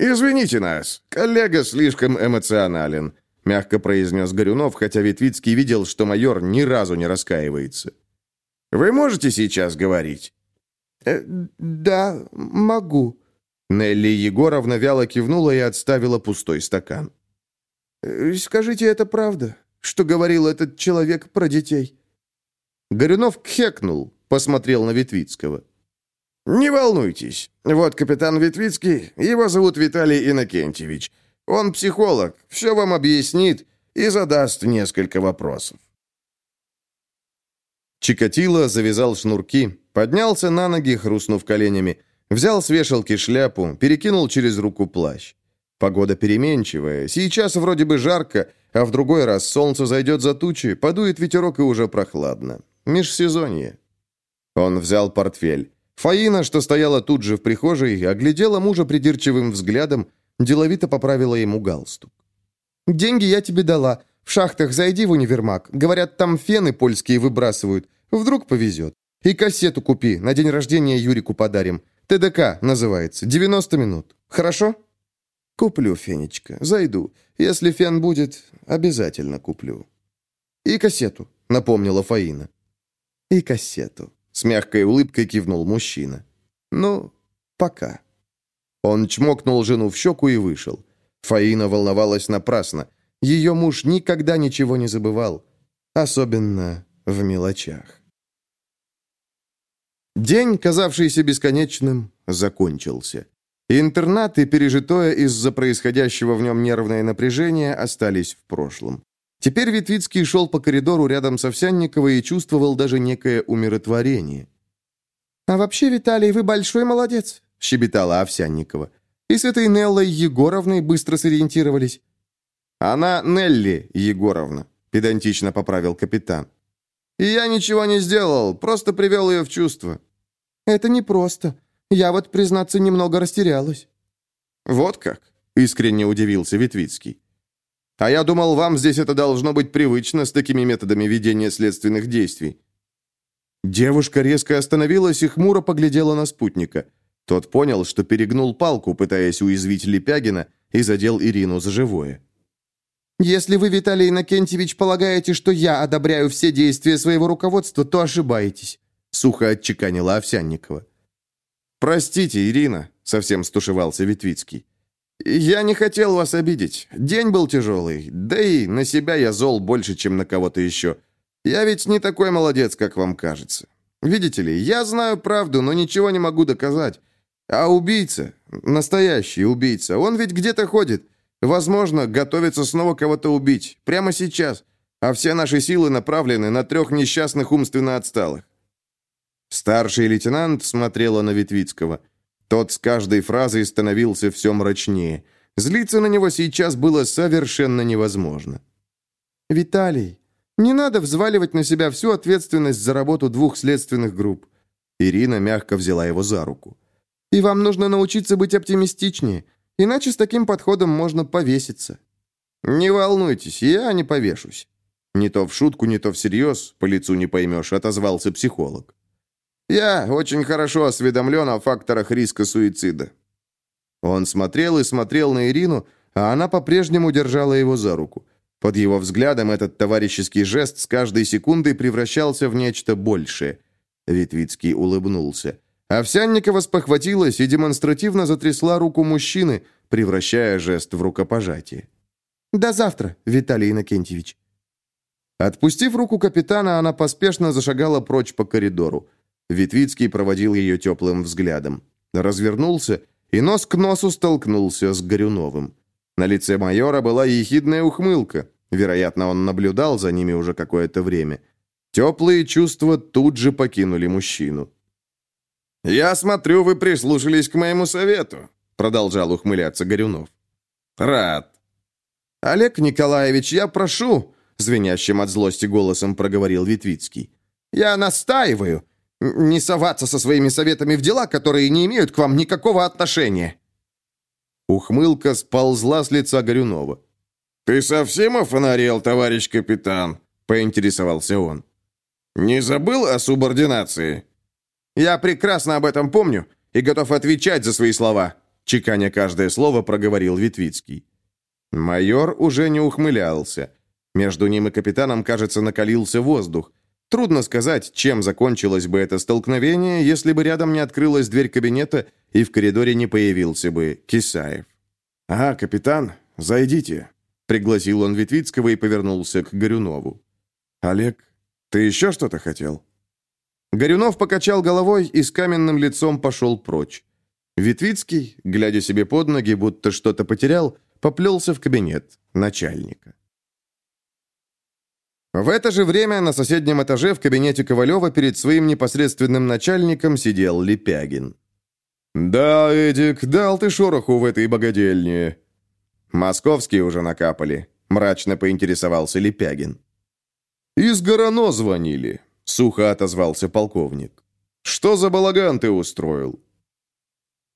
C: «Извините нас, коллега слишком эмоционален», — мягко произнес Горюнов, хотя Витвицкий видел, что майор ни разу не раскаивается. «Вы можете сейчас говорить?»
B: э, «Да, могу».
A: Нелли Егоровна вяло кивнула и отставила пустой стакан.
B: «Скажите, это правда? что говорил этот человек про детей?»
A: Горюнов кхекнул, посмотрел на Ветвицкого.
C: «Не волнуйтесь. Вот капитан Ветвицкий, его зовут Виталий Иннокентьевич. Он психолог, все вам объяснит и задаст несколько вопросов».
A: Чикатило завязал шнурки, поднялся на ноги, хрустнув коленями, взял с вешалки шляпу, перекинул через руку плащ. Погода переменчивая, сейчас вроде бы жарко, а в другой раз солнце зайдет за тучи, подует ветерок и уже прохладно. Межсезонье. Он взял портфель. Фаина, что стояла тут же в прихожей, оглядела мужа придирчивым взглядом, деловито поправила ему галстук. «Деньги я тебе дала. В шахтах зайди в универмаг. Говорят, там фены польские выбрасывают. Вдруг повезет. И кассету купи, на день рождения Юрику подарим. ТДК называется, 90 минут. Хорошо?» «Куплю, Фенечка, зайду. Если фен будет, обязательно куплю». «И кассету», — напомнила Фаина. «И кассету», с мягкой улыбкой кивнул мужчина. «Ну, пока». Он чмокнул жену в щеку и вышел. Фаина волновалась напрасно. Ее муж никогда ничего не забывал. Особенно в мелочах. День, казавшийся бесконечным, закончился. Интернат и пережитое из-за происходящего в нем нервное напряжение остались в прошлом. Теперь Витвицкий шел по коридору рядом с Овсянниковой и чувствовал даже некое умиротворение. «А вообще, Виталий, вы большой молодец», — щебетала Овсянникова. «И с этой Неллой Егоровной быстро сориентировались». «Она Нелли Егоровна», — педантично поправил капитан. «И я ничего не сделал, просто привел ее в чувство». «Это непросто. Я вот, признаться, немного растерялась». «Вот как?» — искренне удивился Витвицкий. А я думал, вам здесь это должно быть привычно с такими методами ведения следственных действий». Девушка резко остановилась и хмуро поглядела на спутника. Тот понял, что перегнул палку, пытаясь уязвить Лепягина, и задел Ирину за живое. «Если вы, Виталий Иннокентьевич, полагаете, что я одобряю все действия своего руководства, то ошибаетесь», — сухо отчеканила Овсянникова. «Простите, Ирина», — совсем стушевался Витвицкий. «Я не хотел вас обидеть. День был тяжелый. Да и на себя я зол больше, чем на кого-то еще. Я ведь не такой молодец, как вам кажется. Видите ли, я знаю правду, но ничего не могу доказать. А убийца, настоящий убийца, он ведь где-то ходит. Возможно, готовится снова кого-то убить. Прямо сейчас. А все наши силы направлены на трех несчастных умственно отсталых». Старший лейтенант смотрела на Витвицкого – тот с каждой фразой становился все мрачнее. Злиться на него сейчас было совершенно невозможно. «Виталий, не надо взваливать на себя всю ответственность за работу двух следственных групп». Ирина мягко взяла его за руку. «И вам нужно научиться быть оптимистичнее, иначе с таким подходом можно повеситься». «Не волнуйтесь, я не повешусь». Не то в шутку, не то всерьез, по лицу не поймешь, отозвался психолог. Я очень хорошо осведомлен о факторах риска суицида». Он смотрел и смотрел на Ирину, а она по-прежнему держала его за руку. Под его взглядом этот товарищеский жест с каждой секундой превращался в нечто большее. Витвицкий улыбнулся. Овсянникова спохватилась и демонстративно затрясла руку мужчины, превращая жест в рукопожатие. «До завтра, Виталий Иннокентьевич». Отпустив руку капитана, она поспешно зашагала прочь по коридору. Витвицкий проводил ее теплым взглядом. Развернулся и нос к носу столкнулся с Горюновым. На лице майора была ехидная ухмылка. Вероятно, он наблюдал за ними уже какое-то время. Теплые чувства тут же покинули мужчину. «Я смотрю, вы прислушались к моему совету», — продолжал ухмыляться Горюнов. «Рад». «Олег Николаевич, я прошу», — звенящим от злости голосом проговорил Витвицкий. «Я настаиваю. Не соваться со своими советами в дела, которые не имеют к вам никакого отношения». Ухмылка сползла с лица Горюнова. «Ты совсем офонарел, товарищ капитан?» — поинтересовался он. «Не забыл о субординации?» «Я прекрасно об этом помню и готов отвечать за свои слова», — чеканя каждое слово проговорил Витвицкий. Майор уже не ухмылялся. Между ним и капитаном, кажется, накалился воздух. Трудно сказать, чем закончилось бы это столкновение, если бы рядом не открылась дверь кабинета и в коридоре не появился бы Кисаев. «А, капитан, зайдите». Пригласил он Витвицкого и повернулся к Горюнову.
C: «Олег, ты еще что-то хотел?»
A: Горюнов покачал головой и с каменным лицом пошел прочь. Витвицкий, глядя себе под ноги, будто что-то потерял, поплелся в кабинет начальника. В это же время на соседнем этаже в кабинете Ковалева перед своим непосредственным начальником сидел Лепягин. «Да, Эдик, дал ты шороху в этой богадельне». «Московские уже накапали», — мрачно поинтересовался Лепягин. «Из Горано звонили», — сухо отозвался полковник. «Что за балаган ты устроил?»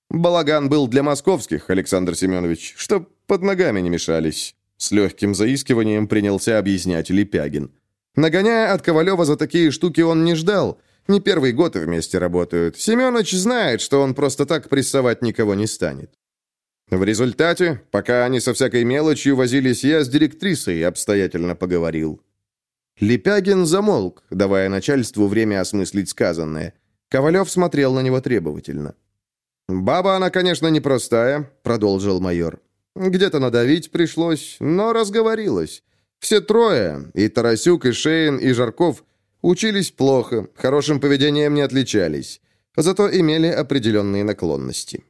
A: «Балаган был для московских, Александр Семенович, чтоб под ногами не мешались». С легким заискиванием принялся объяснять Лепягин. Нагоняя от Ковалева за такие штуки он не ждал. Не первый год вместе работают. Семенович знает, что он просто так прессовать никого не станет. В результате, пока они со всякой мелочью возились, я с директрисой обстоятельно поговорил. Лепягин замолк, давая начальству время осмыслить сказанное. Ковалев смотрел на него требовательно. «Баба она, конечно, непростая», — продолжил майор. Где-то надавить пришлось, но разговорилась. Все трое, и Тарасюк, и Шейн, и Жарков, учились плохо, хорошим поведением не отличались, зато имели определенные наклонности.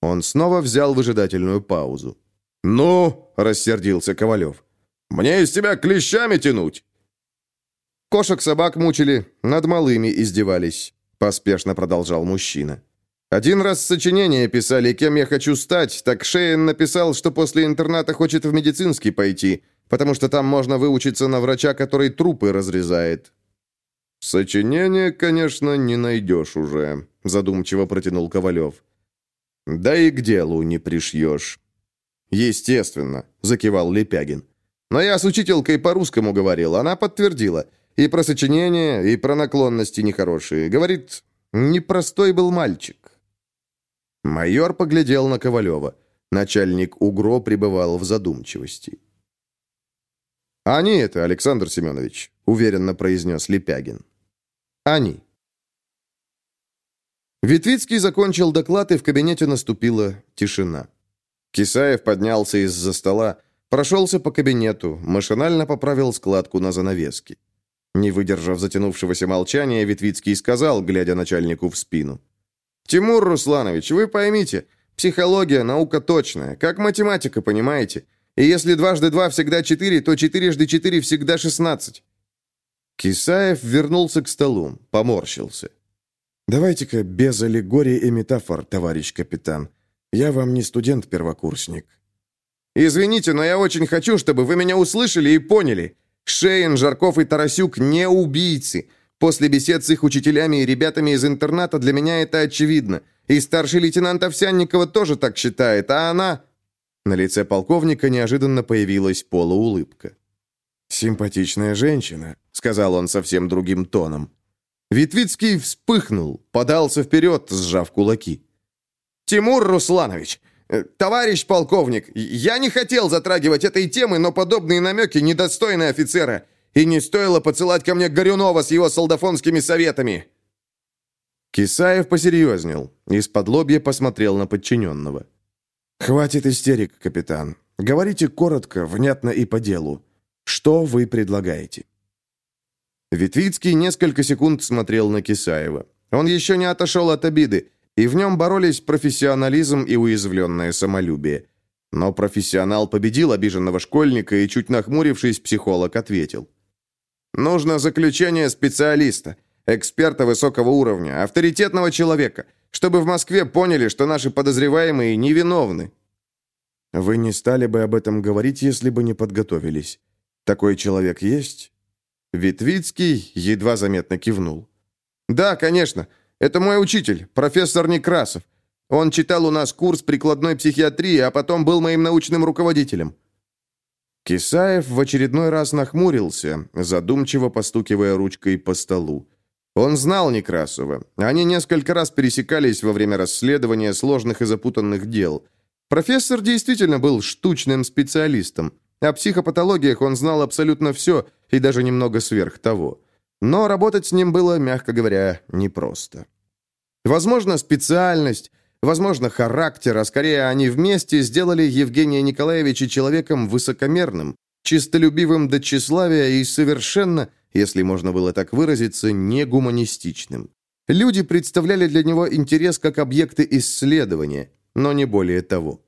A: Он снова взял выжидательную паузу. «Ну!» — рассердился Ковалев. «Мне из тебя клещами тянуть!» Кошек-собак мучили, над малыми издевались, поспешно продолжал мужчина. Один раз сочинение писали, кем я хочу стать, так Шейн написал, что после интерната хочет в медицинский пойти, потому что там можно выучиться на врача, который трупы разрезает. «Сочинение, конечно, не найдешь уже», — задумчиво протянул Ковалев. «Да и к делу не пришьешь». «Естественно», — закивал Лепягин. «Но я с учителькой по-русскому говорил, она подтвердила. И про сочинение, и про наклонности нехорошие. Говорит, непростой был мальчик». Майор поглядел на Ковалева. Начальник УГРО пребывал в задумчивости. «Они это, Александр Семенович», — уверенно произнес Лепягин. «Они». Витвицкий закончил доклад, и в кабинете наступила тишина. Кисаев поднялся из-за стола, прошелся по кабинету, машинально поправил складку на занавеске. Не выдержав затянувшегося молчания, Витвицкий сказал, глядя начальнику в спину. «Тимур Русланович, вы поймите, психология – наука точная, как математика, понимаете? И если дважды два всегда четыре, то четырежды четыре всегда шестнадцать». Кисаев вернулся к столу, поморщился. «Давайте-ка без аллегорий и метафор, товарищ капитан. Я вам не студент-первокурсник». «Извините, но я очень хочу, чтобы вы меня услышали и поняли. Шейн, Жарков и Тарасюк не убийцы. После бесед с их учителями и ребятами из интерната для меня это очевидно. И старший лейтенант Овсянникова тоже так считает, а она...» На лице полковника неожиданно появилась полуулыбка. «Симпатичная женщина», — сказал он совсем другим тоном. Витвицкий вспыхнул, подался вперед, сжав кулаки. «Тимур Русланович, э, товарищ полковник, я не хотел затрагивать этой темы, но подобные намеки недостойны офицера. И не стоило посылать ко мне Горюнова с его солдафонскими советами!» Кисаев посерьезнел, из-под лобья посмотрел на подчиненного. «Хватит истерик, капитан. Говорите коротко, внятно и по делу. Что вы предлагаете?» Витвицкий несколько секунд смотрел на Кисаева. Он еще не отошел от обиды, и в нем боролись профессионализм и уязвленное самолюбие. Но профессионал победил обиженного школьника, и, чуть нахмурившись, психолог ответил. Нужно заключение специалиста, эксперта высокого уровня, авторитетного человека, чтобы в Москве поняли, что наши подозреваемые невиновны. Вы не стали бы об этом говорить, если бы не подготовились. Такой человек есть? Витвицкий едва заметно кивнул. Да, конечно. Это мой учитель, профессор Некрасов. Он читал у нас курс прикладной психиатрии, а потом был моим научным руководителем. Кисаев в очередной раз нахмурился, задумчиво постукивая ручкой по столу. Он знал Некрасова. Они несколько раз пересекались во время расследования сложных и запутанных дел. Профессор действительно был штучным специалистом. О психопатологиях он знал абсолютно все, и даже немного сверх того. Но работать с ним было, мягко говоря, непросто. Возможно, специальность, возможно, характер, а скорее они вместе сделали Евгения Николаевича человеком высокомерным, чистолюбивым до тщеславия и совершенно, если можно было так выразиться, негуманистичным. Люди представляли для него интерес как объекты исследования, но не более того.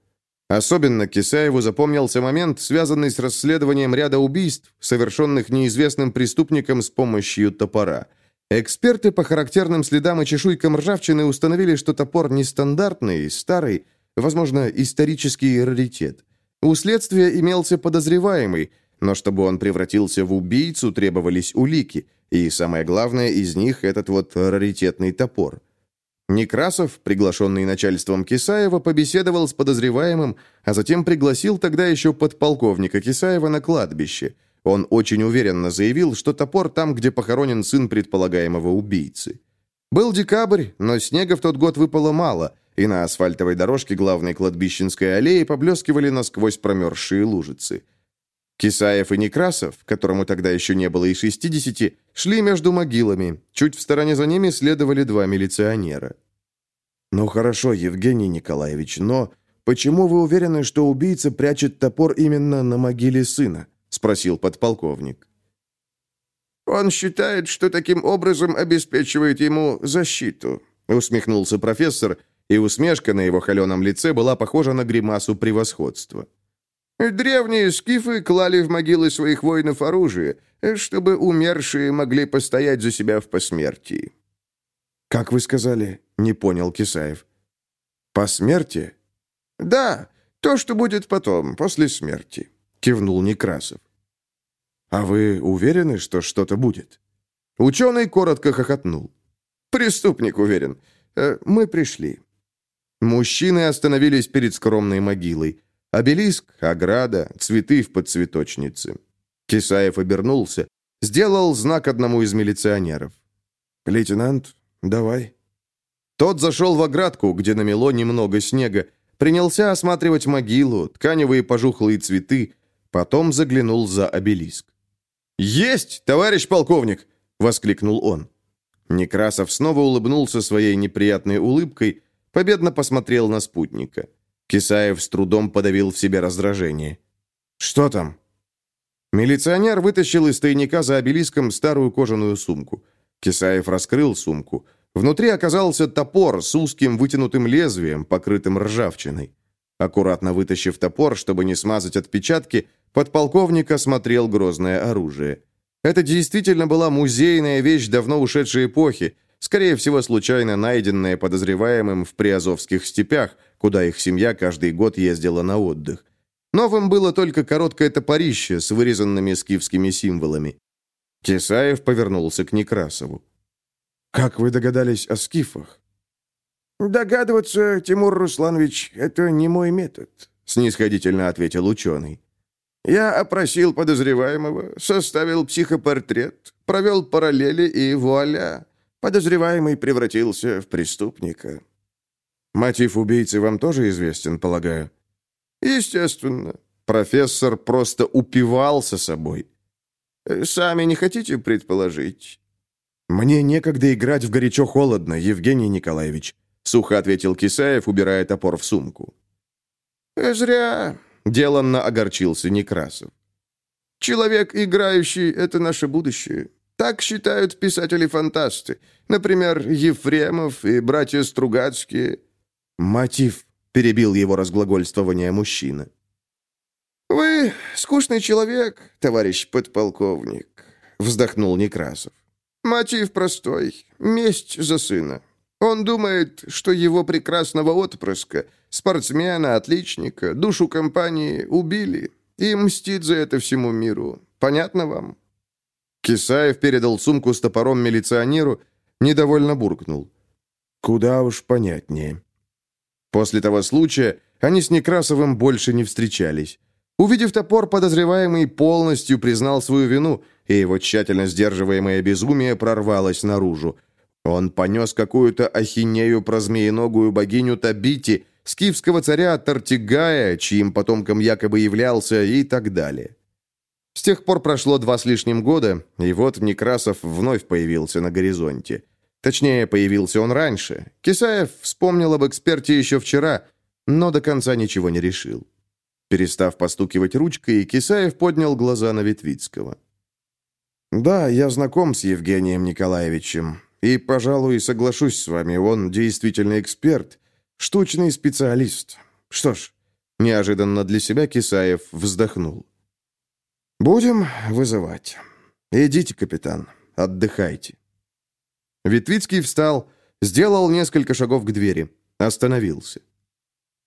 A: Особенно Кисаеву запомнился момент, связанный с расследованием ряда убийств, совершенных неизвестным преступником с помощью топора. Эксперты по характерным следам и чешуйкам ржавчины установили, что топор нестандартный, старый, возможно, исторический раритет. У следствия имелся подозреваемый, но чтобы он превратился в убийцу, требовались улики, и самое главное из них этот вот раритетный топор – Некрасов, приглашенный начальством Кисаева, побеседовал с подозреваемым, а затем пригласил тогда еще подполковника Кисаева на кладбище. Он очень уверенно заявил, что топор там, где похоронен сын предполагаемого убийцы. Был декабрь, но снега в тот год выпало мало, и на асфальтовой дорожке главной кладбищенской аллеи поблескивали насквозь промерзшие лужицы. Кисаев и Некрасов, которому тогда еще не было и шестидесяти, шли между могилами. Чуть в стороне за ними следовали два милиционера.
C: «Ну хорошо, Евгений Николаевич, но почему вы уверены, что убийца прячет топор именно на могиле сына?» – спросил подполковник.
B: «Он считает, что таким образом обеспечивает ему защиту», – усмехнулся профессор, и усмешка на его холеном лице была похожа на гримасу превосходства. Древние скифы клали в могилы своих воинов оружие, чтобы умершие могли постоять за себя в посмертии.
C: «Как вы сказали?» — не понял Кисаев. «По смерти?»
B: «Да, то, что будет потом, после смерти», — кивнул Некрасов.
C: «А вы уверены, что что-то будет?»
A: Ученый коротко хохотнул.
B: «Преступник уверен. Э, мы пришли».
A: Мужчины остановились перед скромной могилой. Обелиск, ограда, цветы в подцветочнице. Кисаев обернулся, сделал знак одному из милиционеров.
C: «Лейтенант, давай».
A: Тот зашел в оградку, где намело немного снега, принялся осматривать могилу, тканевые пожухлые цветы, потом заглянул за обелиск. «Есть, товарищ полковник!» — воскликнул он. Некрасов снова улыбнулся своей неприятной улыбкой, победно посмотрел на спутника. Кисаев с трудом подавил в себе раздражение. «Что там?» Милиционер вытащил из тайника за обелиском старую кожаную сумку. Кисаев раскрыл сумку. Внутри оказался топор с узким вытянутым лезвием, покрытым ржавчиной. Аккуратно вытащив топор, чтобы не смазать отпечатки, подполковник осмотрел грозное оружие. Это действительно была музейная вещь давно ушедшей эпохи, скорее всего, случайно найденная подозреваемым в приазовских степях, куда их семья каждый год ездила на отдых. Новым было только короткое топорище с вырезанными скифскими символами. Кисаев повернулся к Некрасову.
C: «Как вы догадались о скифах?»
B: «Догадываться, Тимур Русланович, это не мой метод», —
A: снисходительно ответил ученый.
B: «Я опросил подозреваемого, составил психопортрет, провел параллели и вуаля, подозреваемый превратился в преступника».
C: Мотив убийцы вам тоже известен, полагаю?
B: Естественно.
A: Профессор просто упивался собой.
B: Сами не хотите предположить?
C: Мне некогда играть в горячо-холодно, Евгений Николаевич,
A: сухо ответил Кисаев, убирая топор в сумку.
B: Зря,
A: деланно огорчился Некрасов.
B: Человек, играющий, это наше будущее. Так считают писатели-фантасты. Например, Ефремов и братья Стругацкие.
A: «Мотив», — перебил его разглагольствование мужчина.
B: «Вы скучный человек, товарищ подполковник», — вздохнул Некрасов. «Мотив простой. Месть за сына. Он думает, что его прекрасного отпрыска, спортсмена, отличника, душу компании убили и мстит за это всему миру. Понятно вам?»
A: Кисаев передал сумку с топором милиционеру, недовольно буркнул.
C: «Куда уж понятнее».
A: После того случая они с Некрасовым больше не встречались. Увидев топор, подозреваемый полностью признал свою вину, и его тщательно сдерживаемое безумие прорвалось наружу. Он понес какую-то ахинею про змееногую богиню Табити, скифского царя Тартигая, чьим потомком якобы являлся, и так далее. С тех пор прошло два с лишним года, и вот Некрасов вновь появился на горизонте. Точнее, появился он раньше. Кисаев вспомнил об эксперте еще вчера, но до конца ничего не решил. Перестав постукивать ручкой, Кисаев поднял глаза на Ветвицкого. «Да, я знаком с Евгением Николаевичем, и, пожалуй, соглашусь с вами, он действительно эксперт, штучный специалист. Что ж, неожиданно для себя Кисаев вздохнул. «Будем вызывать. Идите, капитан, отдыхайте». Ветвицкий встал, сделал несколько шагов к двери, остановился.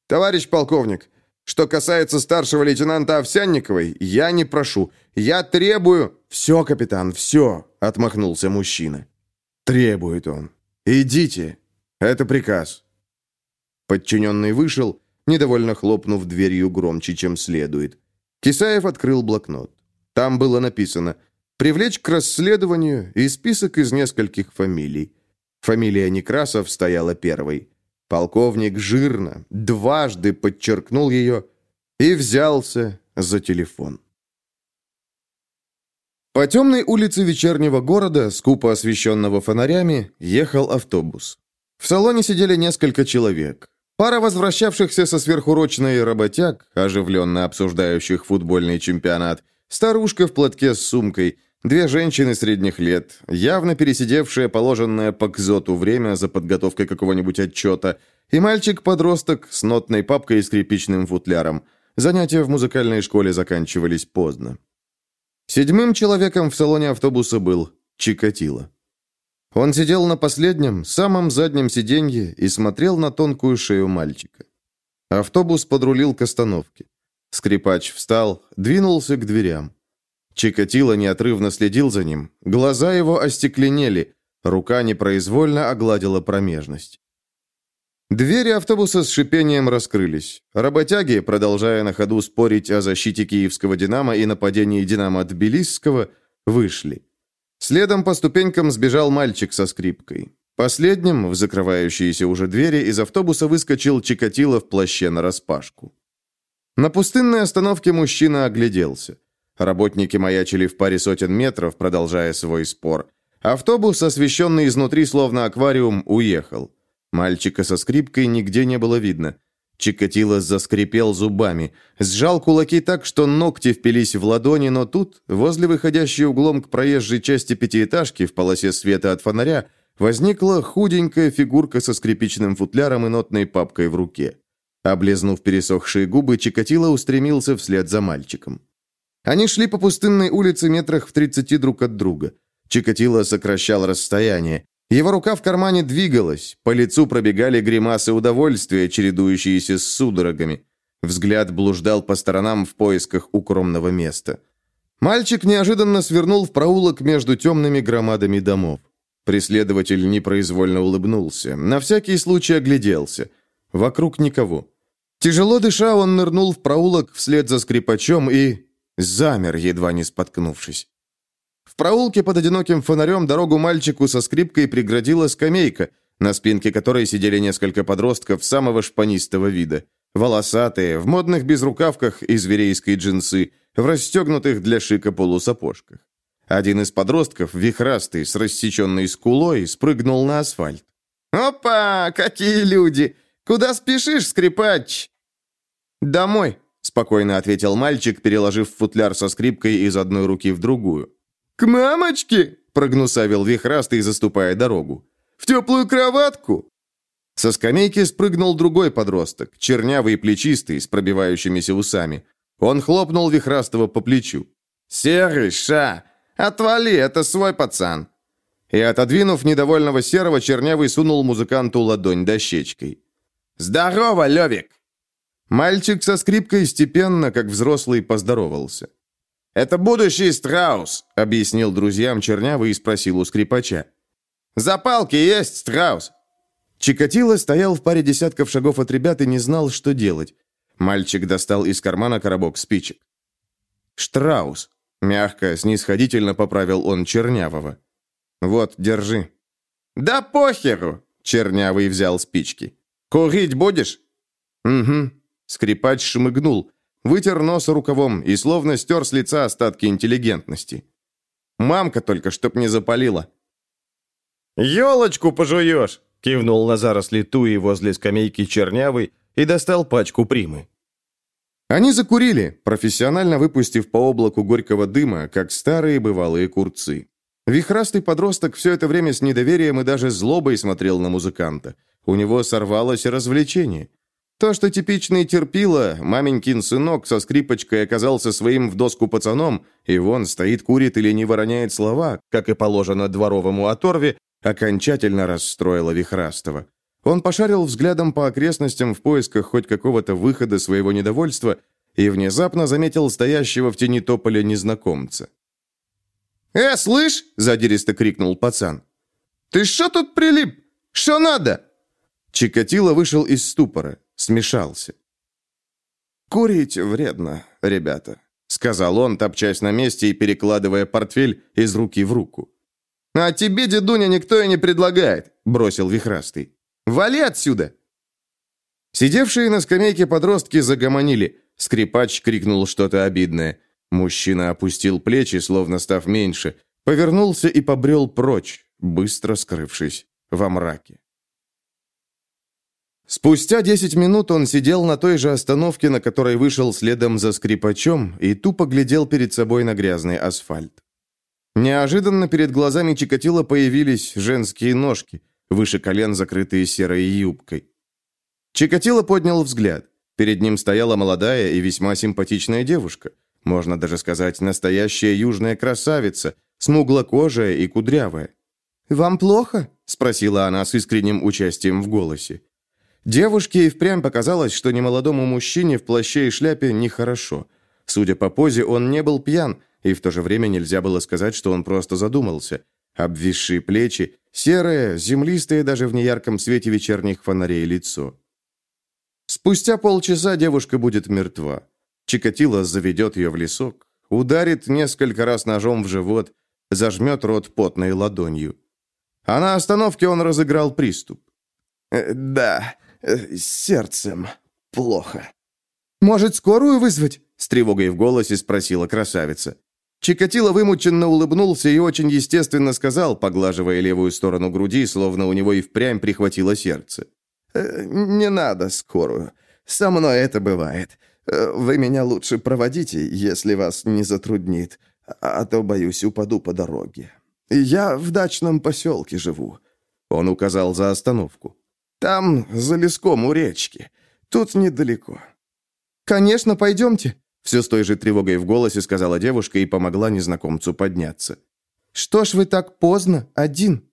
A: «Товарищ полковник, что касается старшего лейтенанта Овсянниковой, я не прошу. Я требую...» «Все, капитан, все», — отмахнулся мужчина. «Требует он. Идите. Это приказ». Подчиненный вышел, недовольно хлопнув дверью громче, чем следует. Кисаев открыл блокнот. Там было написано «Привлечь к расследованию» и список из нескольких фамилий. Фамилия Некрасов стояла первой. Полковник жирно, дважды подчеркнул ее и взялся за телефон. По темной улице вечернего города, скупо освещенного фонарями, ехал автобус. В салоне сидели несколько человек. Пара возвращавшихся со сверхурочной работяг, оживленно обсуждающих футбольный чемпионат, старушка в платке с сумкой, Две женщины средних лет, явно пересидевшие положенное по кзоту время за подготовкой какого-нибудь отчета, и мальчик-подросток с нотной папкой и скрипичным футляром. Занятия в музыкальной школе заканчивались поздно. Седьмым человеком в салоне автобуса был Чикатило. Он сидел на последнем, самом заднем сиденье и смотрел на тонкую шею мальчика. Автобус подрулил к остановке. Скрипач встал, двинулся к дверям. Чикатило неотрывно следил за ним. Глаза его остекленели. Рука непроизвольно огладила промежность. Двери автобуса с шипением раскрылись. Работяги, продолжая на ходу спорить о защите киевского «Динамо» и нападении «Динамо» Тбилисского, вышли. Следом по ступенькам сбежал мальчик со скрипкой. Последним, в закрывающиеся уже двери, из автобуса выскочил Чикатило в плаще нараспашку. На пустынной остановке мужчина огляделся. Работники маячили в паре сотен метров, продолжая свой спор. Автобус, освещенный изнутри словно аквариум, уехал. Мальчика со скрипкой нигде не было видно. Чикатило заскрипел зубами, сжал кулаки так, что ногти впились в ладони, но тут, возле выходящей углом к проезжей части пятиэтажки в полосе света от фонаря, возникла худенькая фигурка со скрипичным футляром и нотной папкой в руке. Облизнув пересохшие губы, Чикатило устремился вслед за мальчиком. Они шли по пустынной улице метрах в тридцати друг от друга. Чикатило сокращал расстояние. Его рука в кармане двигалась, по лицу пробегали гримасы удовольствия, чередующиеся с судорогами. Взгляд блуждал по сторонам в поисках укромного места. Мальчик неожиданно свернул в проулок между темными громадами домов. Преследователь непроизвольно улыбнулся, на всякий случай огляделся. Вокруг никого. Тяжело дыша, он нырнул в проулок вслед за скрипачом и Замер, едва не споткнувшись. В проулке под одиноким фонарем дорогу мальчику со скрипкой преградила скамейка, на спинке которой сидели несколько подростков самого шпанистого вида. Волосатые, в модных безрукавках и зверейской джинсы, в расстегнутых для шика полусапожках. Один из подростков, вихрастый, с рассеченной скулой, спрыгнул на асфальт. «Опа! Какие люди! Куда спешишь, скрипач?» «Домой», спокойно ответил мальчик, переложив футляр со скрипкой из одной руки в другую. «К мамочке!» – прогнусавил вихрастый, заступая дорогу. «В теплую кроватку!» Со скамейки спрыгнул другой подросток, чернявый и плечистый, с пробивающимися усами. Он хлопнул вихрастого по плечу. «Серый, ша! Отвали, это свой пацан!» И, отодвинув недовольного серого, чернявый сунул музыканту ладонь дощечкой. «Здорово, Левик!» Мальчик со скрипкой степенно, как взрослый, поздоровался. «Это будущий страус», — объяснил друзьям Чернявый и спросил у скрипача. «Запалки есть, страус?» Чикатило стоял в паре десятков шагов от ребят и не знал, что делать. Мальчик достал из кармана коробок спичек. «Штраус», — мягко, снисходительно поправил он Чернявого. «Вот, держи». «Да похеру!» — Чернявый взял спички. «Курить будешь?» «Угу», Скрипач шмыгнул, вытер нос рукавом и словно стер с лица остатки интеллигентности. «Мамка только, чтоб не запалила».
C: «Елочку пожуешь!» — кивнул на заросли туи возле скамейки чернявый и достал пачку примы.
A: Они закурили, профессионально выпустив по облаку горького дыма, как старые бывалые курцы. Вихрастый подросток все это время с недоверием и даже злобой смотрел на музыканта. У него сорвалось развлечение. То, что типичный терпило, маменькин сынок со скрипочкой оказался своим в доску пацаном, и вон стоит, курит или не вороняет слова, как и положено дворовому оторве, окончательно расстроило Вихрастова. Он пошарил взглядом по окрестностям в поисках хоть какого-то выхода своего недовольства и внезапно заметил стоящего в тени тополя незнакомца.
C: «Э, слышь!» – задиристо крикнул пацан. «Ты что тут прилип? Что надо?»
A: Чикатило вышел из ступора, смешался. «Курить вредно, ребята», — сказал он, топчась на месте и перекладывая портфель из руки в руку.
C: «А тебе, дедуня, никто и не предлагает», — бросил Вихрастый. Вали отсюда!»
A: Сидевшие на скамейке подростки загомонили. Скрипач крикнул что-то обидное. Мужчина опустил плечи, словно став меньше, повернулся и побрел прочь, быстро скрывшись во мраке. Спустя десять минут он сидел на той же остановке, на которой вышел следом за скрипачом, и тупо глядел перед собой на грязный асфальт. Неожиданно перед глазами Чикатило появились женские ножки – выше колен закрытые серой юбкой. Чикатило поднял взгляд. Перед ним стояла молодая и весьма симпатичная девушка. Можно даже сказать, настоящая южная красавица, смуглокожая и кудрявая. «Вам плохо?» – спросила она с искренним участием в голосе. Девушке и впрямь показалось, что немолодому мужчине в плаще и шляпе нехорошо. Судя по позе, он не был пьян, и в то же время нельзя было сказать, что он просто задумался. Обвисшие плечи, Серое, землистое даже в неярком свете вечерних фонарей лицо. Спустя полчаса девушка будет мертва. Чикатило заведет ее в лесок, ударит несколько раз ножом в живот, зажмет рот потной ладонью. А на остановке он разыграл приступ.
B: «Э, «Да, э, с сердцем плохо».
A: «Может, скорую вызвать?» — с тревогой в голосе спросила красавица. Чикатило вымученно улыбнулся и очень естественно сказал, поглаживая левую сторону груди, словно у него и впрямь прихватило сердце.
B: «Э, «Не надо скорую. Со мной это бывает. Э, вы меня лучше проводите, если вас не затруднит, а то, боюсь, упаду по дороге. Я в дачном поселке живу».
A: Он указал за остановку.
B: «Там, за леском у речки. Тут недалеко».
A: «Конечно, пойдемте», все с той же тревогой в голосе сказала девушка и помогла незнакомцу подняться. «Что ж вы так поздно, один?»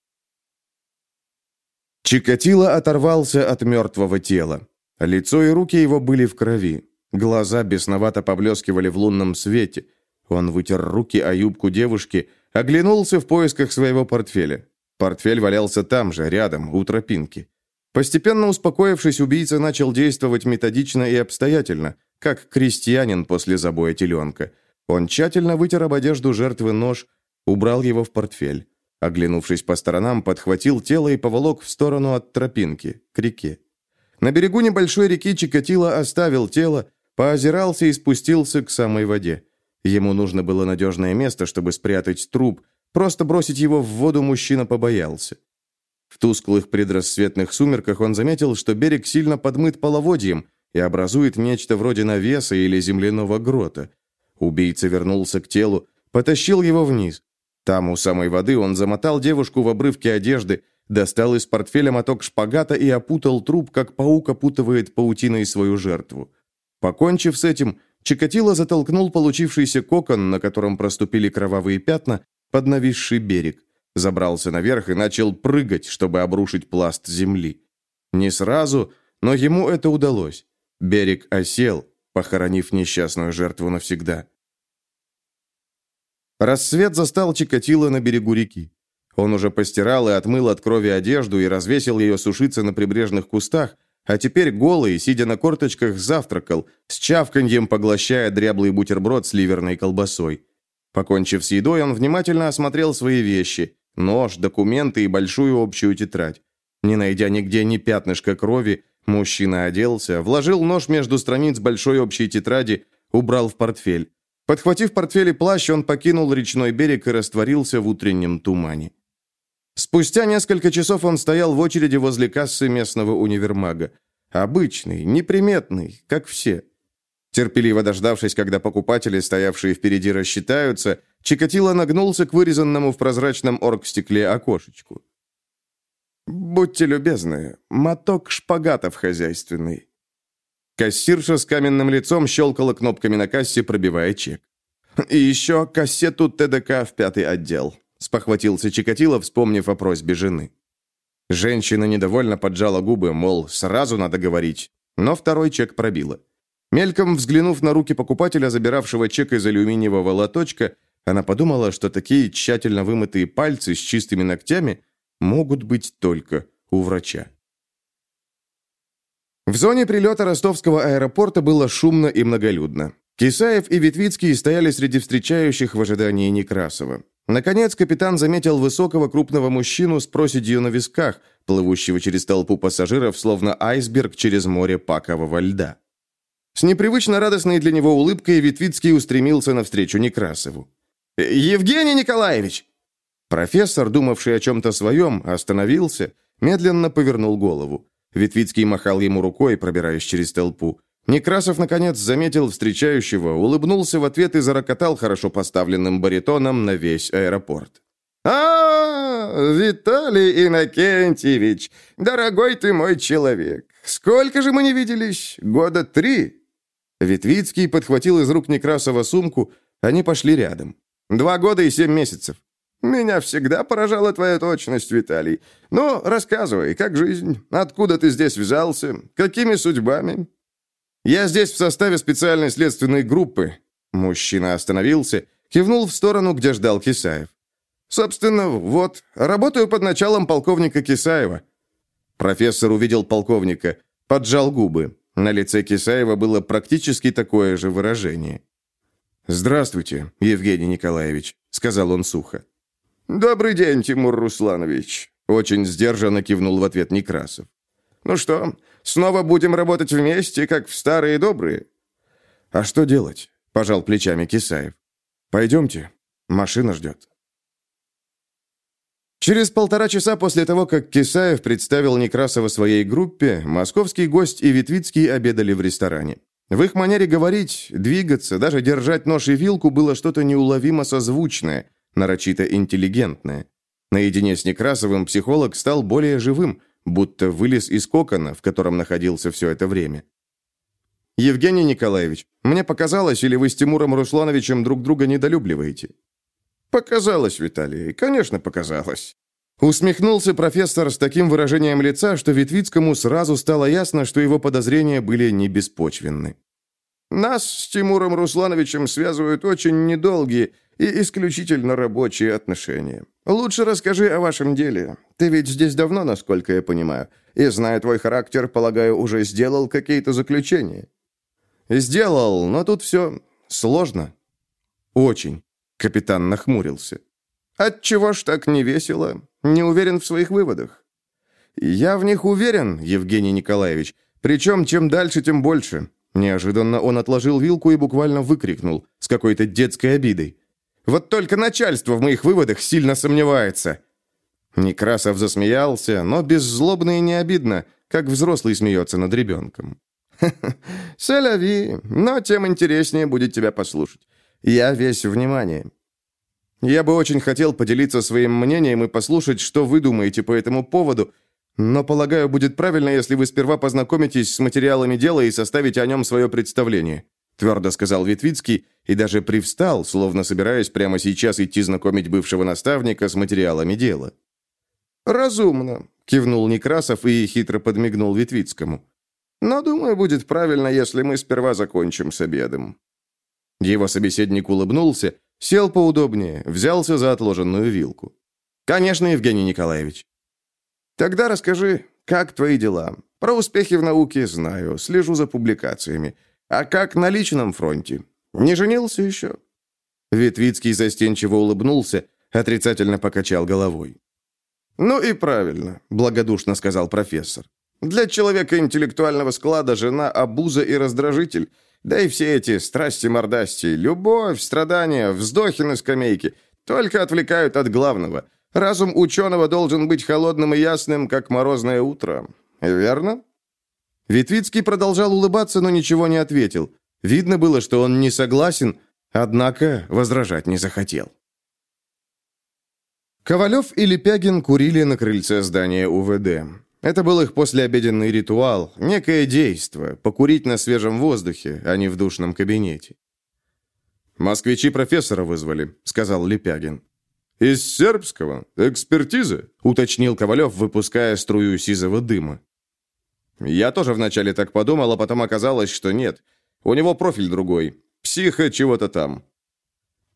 A: Чикатило оторвался от мертвого тела. Лицо и руки его были в крови. Глаза бесновато поблескивали в лунном свете. Он вытер руки о юбку девушки, оглянулся в поисках своего портфеля. Портфель валялся там же, рядом, у тропинки. Постепенно успокоившись, убийца начал действовать методично и обстоятельно – как крестьянин после забоя теленка. Он тщательно вытер об одежду жертвы нож, убрал его в портфель. Оглянувшись по сторонам, подхватил тело и поволок в сторону от тропинки, к реке. На берегу небольшой реки Чикатило оставил тело, поозирался и спустился к самой воде. Ему нужно было надежное место, чтобы спрятать труп. Просто бросить его в воду мужчина побоялся. В тусклых предрассветных сумерках он заметил, что берег сильно подмыт половодьем, и образует нечто вроде навеса или земляного грота. Убийца вернулся к телу, потащил его вниз. Там, у самой воды, он замотал девушку в обрывке одежды, достал из портфеля моток шпагата и опутал труп, как паук опутывает паутиной свою жертву. Покончив с этим, Чикатило затолкнул получившийся кокон, на котором проступили кровавые пятна, под нависший берег. Забрался наверх и начал прыгать, чтобы обрушить пласт земли. Не сразу, но ему это удалось. Берег осел, похоронив несчастную жертву навсегда. Рассвет застал Чикатило на берегу реки. Он уже постирал и отмыл от крови одежду и развесил ее сушиться на прибрежных кустах, а теперь голый, сидя на корточках, завтракал, с чавканьем поглощая дряблый бутерброд с ливерной колбасой. Покончив с едой, он внимательно осмотрел свои вещи – нож, документы и большую общую тетрадь. Не найдя нигде ни пятнышка крови, Мужчина оделся, вложил нож между страниц большой общей тетради, убрал в портфель. Подхватив портфель и плащ, он покинул речной берег и растворился в утреннем тумане. Спустя несколько часов он стоял в очереди возле кассы местного универмага. Обычный, неприметный, как все. Терпеливо дождавшись, когда покупатели, стоявшие впереди, рассчитаются, Чикатило нагнулся к вырезанному в прозрачном оргстекле окошечку. «Будьте любезны, моток шпагатов хозяйственный». Кассирша с каменным лицом щелкала кнопками на кассе, пробивая чек. «И еще кассету ТДК в пятый отдел», — спохватился Чикатило, вспомнив о просьбе жены. Женщина недовольно поджала губы, мол, сразу надо говорить, но второй чек пробила. Мельком взглянув на руки покупателя, забиравшего чек из алюминиевого лоточка, она подумала, что такие тщательно вымытые пальцы с чистыми ногтями могут быть только у врача. В зоне прилета ростовского аэропорта было шумно и многолюдно. Кисаев и Витвицкий стояли среди встречающих в ожидании Некрасова. Наконец капитан заметил высокого крупного мужчину с проседью на висках, плывущего через толпу пассажиров, словно айсберг через море пакового льда. С непривычно радостной для него улыбкой Витвицкий устремился навстречу Некрасову. «Евгений Николаевич!» Профессор, думавший о чем-то своем, остановился, медленно повернул голову. Витвицкий махал ему рукой, пробираясь через толпу. Некрасов, наконец, заметил встречающего, улыбнулся в ответ и зарокотал хорошо поставленным баритоном на весь аэропорт. «А, Виталий Иннокентьевич, дорогой ты мой человек, сколько же мы не виделись? Года три?» Витвицкий подхватил из рук Некрасова сумку, они пошли рядом. «Два года и семь месяцев». «Меня всегда поражала твоя точность, Виталий. Ну, рассказывай, как жизнь? Откуда ты здесь взялся? Какими судьбами?» «Я здесь в составе специальной следственной группы». Мужчина остановился, кивнул в сторону, где ждал Кисаев. «Собственно, вот, работаю под началом полковника Кисаева». Профессор увидел полковника, поджал губы. На лице Кисаева было практически такое же выражение. «Здравствуйте, Евгений Николаевич», — сказал он сухо. «Добрый день, Тимур Русланович», — очень сдержанно кивнул в ответ Некрасов. «Ну что, снова будем работать вместе, как в старые добрые?» «А что делать?» — пожал плечами Кисаев. «Пойдемте, машина ждет». Через полтора часа после того, как Кисаев представил Некрасова своей группе, московский гость и Витвицкий обедали в ресторане. В их манере говорить, двигаться, даже держать нож и вилку было что-то неуловимо созвучное – нарочито интеллигентное. Наедине с Некрасовым психолог стал более живым, будто вылез из кокона, в котором находился все это время. «Евгений Николаевич, мне показалось, или вы с Тимуром Руслановичем друг друга недолюбливаете?» «Показалось, Виталий, конечно, показалось». Усмехнулся профессор с таким выражением лица, что Витвицкому сразу стало ясно, что его подозрения были не беспочвенны. «Нас с Тимуром Руслановичем связывают очень недолгие, и исключительно рабочие отношения. Лучше расскажи о вашем деле. Ты ведь здесь давно, насколько я понимаю, и, зная твой характер, полагаю, уже сделал какие-то заключения». «Сделал, но тут все сложно». «Очень», — капитан нахмурился. «Отчего ж так не весело? Не уверен в своих выводах?» «Я в них уверен, Евгений Николаевич. Причем, чем дальше, тем больше». Неожиданно он отложил вилку и буквально выкрикнул с какой-то детской обидой. Вот только начальство в моих выводах сильно сомневается». Некрасов засмеялся, но беззлобно и не обидно, как взрослый смеется над ребенком. «Соляви, но тем интереснее будет тебя послушать. Я весь внимание». «Я бы очень хотел поделиться своим мнением и послушать, что вы думаете по этому поводу, но, полагаю, будет правильно, если вы сперва познакомитесь с материалами дела и составите о нем свое представление твердо сказал Витвицкий и даже привстал, словно собираясь прямо сейчас идти знакомить бывшего наставника с материалами дела. «Разумно», — кивнул Некрасов и хитро подмигнул Витвицкому. «Но, думаю, будет правильно, если мы сперва закончим с обедом». Его собеседник улыбнулся, сел поудобнее, взялся за отложенную вилку. «Конечно, Евгений Николаевич». «Тогда расскажи, как твои дела? Про успехи в науке знаю, слежу за публикациями. А как на личном фронте? Не женился еще?» Ветвицкий застенчиво улыбнулся, отрицательно покачал головой. «Ну и правильно», — благодушно сказал профессор. «Для человека интеллектуального склада жена — обуза и раздражитель. Да и все эти страсти-мордасти, любовь, страдания, вздохи на скамейке только отвлекают от главного.
C: Разум ученого должен быть холодным и ясным, как морозное утро. Верно?»
A: Витвицкий продолжал улыбаться, но ничего не ответил. Видно было, что он не согласен, однако возражать не захотел. Ковалев и Лепягин курили на крыльце здания УВД. Это был их послеобеденный ритуал, некое действо, покурить на свежем воздухе, а не в душном кабинете. «Москвичи профессора вызвали», — сказал Лепягин. «Из сербского? Экспертизы?» — уточнил Ковалев, выпуская струю сизого дыма. Я тоже вначале так подумал, а потом оказалось, что нет. У него профиль другой. Психо чего-то там.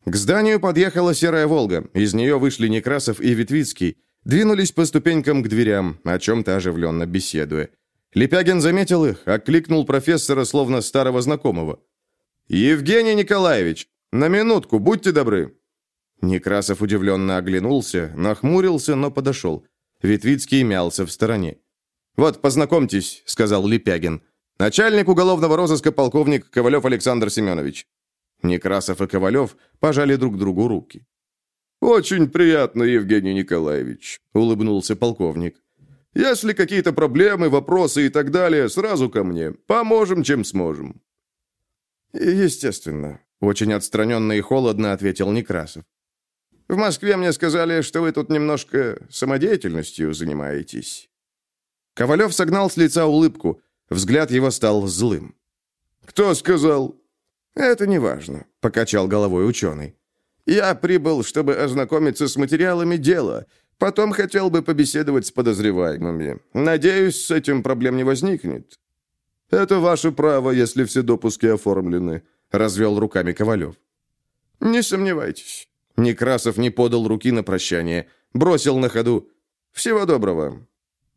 A: К зданию подъехала серая «Волга». Из нее вышли Некрасов и Витвицкий. Двинулись по ступенькам к дверям, о чем-то оживленно беседуя. Лепягин заметил их, окликнул профессора, словно старого знакомого. «Евгений Николаевич, на минутку, будьте добры». Некрасов удивленно оглянулся, нахмурился, но подошел. Витвицкий мялся в стороне. «Вот, познакомьтесь», — сказал Лепягин. «Начальник уголовного розыска полковник Ковалев Александр Семенович». Некрасов и Ковалев пожали друг другу руки. «Очень приятно, Евгений Николаевич», — улыбнулся полковник. «Если какие-то проблемы, вопросы и так далее, сразу ко мне. Поможем, чем сможем». «Естественно», — очень отстраненно и холодно ответил Некрасов. «В Москве мне сказали, что вы тут немножко самодеятельностью занимаетесь». Ковалев согнал с лица улыбку. Взгляд его стал злым. «Кто сказал?» «Это не важно», — покачал головой ученый. «Я прибыл, чтобы ознакомиться с материалами дела. Потом хотел бы побеседовать с подозреваемыми. Надеюсь, с этим проблем не возникнет». «Это ваше право, если все допуски оформлены», — развел руками Ковалев. «Не сомневайтесь». Некрасов не подал руки на прощание. Бросил на ходу. «Всего доброго».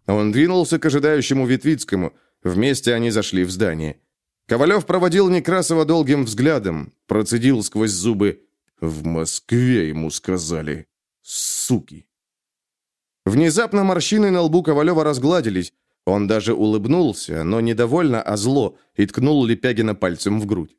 A: Он двинулся к ожидающему Витвицкому. Вместе они зашли в здание. Ковалев проводил Некрасова долгим взглядом, процедил сквозь зубы. «В Москве ему сказали. Суки!» Внезапно морщины на лбу Ковалева разгладились. Он даже улыбнулся, но недовольно, а зло, и ткнул Лепягина пальцем в грудь.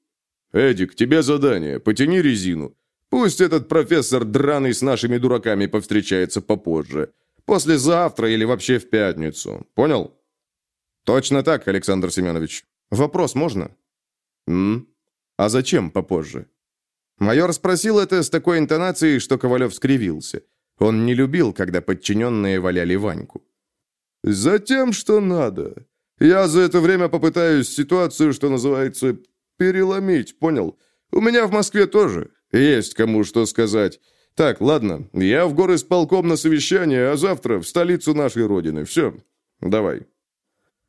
A: «Эдик, тебе задание. Потяни резину. Пусть этот профессор драный с нашими дураками повстречается попозже. Послезавтра или вообще в пятницу. Понял? Точно так, Александр Семенович. Вопрос можно? М? А зачем попозже? Майор спросил это с такой интонацией, что Ковалев скривился. Он не любил, когда подчиненные валяли Ваньку. «Затем, что надо. Я за это время попытаюсь ситуацию, что называется, переломить, понял? У меня в Москве тоже есть кому что сказать. Так, ладно, я в горы с полком на совещание, а завтра в столицу нашей родины. Все, давай».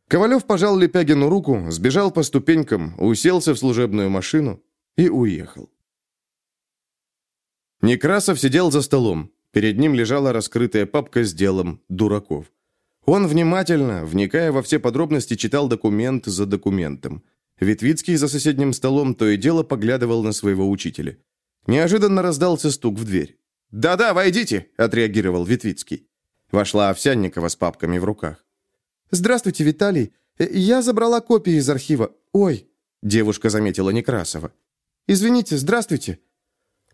A: Ковалев пожал Лепягину руку, сбежал по ступенькам, уселся в служебную машину и уехал. Некрасов сидел за столом. Перед ним лежала раскрытая папка с делом дураков. Он внимательно, вникая во все подробности, читал документ за документом. Витвицкий за соседним столом то и дело поглядывал на своего учителя. Неожиданно раздался стук в дверь. «Да-да, войдите!» – отреагировал Витвицкий. Вошла Овсянникова с папками в руках. «Здравствуйте, Виталий. Э, я забрала копии из архива. Ой!» – девушка заметила Некрасова. «Извините, здравствуйте!»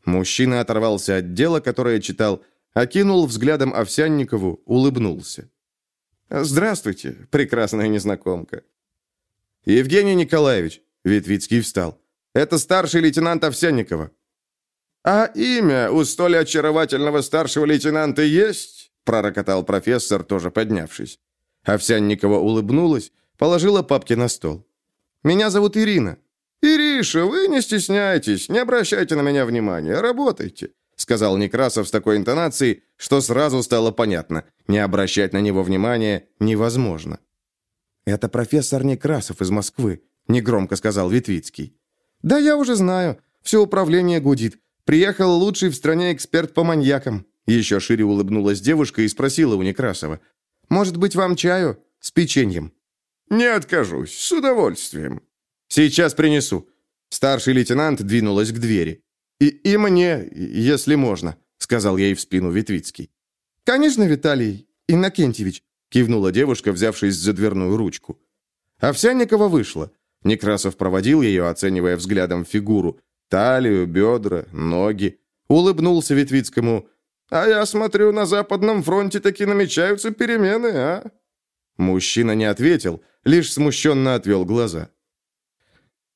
A: Мужчина оторвался от дела, которое читал, окинул взглядом Овсянникову, улыбнулся. «Здравствуйте, прекрасная незнакомка». «Евгений Николаевич», — Витвицкий встал, — «это старший лейтенант Овсянникова. «А имя у столь очаровательного старшего лейтенанта есть?» пророкотал профессор, тоже поднявшись. Овсянникова улыбнулась, положила папки на стол. «Меня зовут Ирина». «Ириша, вы не стесняйтесь, не обращайте на меня внимания, работайте», сказал Некрасов с такой интонацией, что сразу стало понятно. Не обращать на него внимания невозможно. «Это профессор Некрасов из Москвы», негромко сказал Витвицкий. «Да я уже знаю. Все управление гудит. Приехал лучший в стране эксперт по маньякам». Еще шире улыбнулась девушка и спросила у Некрасова. «Может быть, вам чаю? С печеньем?» «Не откажусь, с удовольствием». «Сейчас принесу». Старший лейтенант двинулась к двери. «И, и мне, если можно», — сказал ей в спину Витвицкий. «Конечно, Виталий Иннокентьевич», — кивнула девушка, взявшись за дверную ручку. Овсянникова вышла. Некрасов проводил ее, оценивая взглядом фигуру талию, бедра, ноги. Улыбнулся Ветвицкому.
C: А я смотрю, на Западном фронте таки намечаются перемены, а?»
A: Мужчина не ответил, лишь смущенно отвел глаза.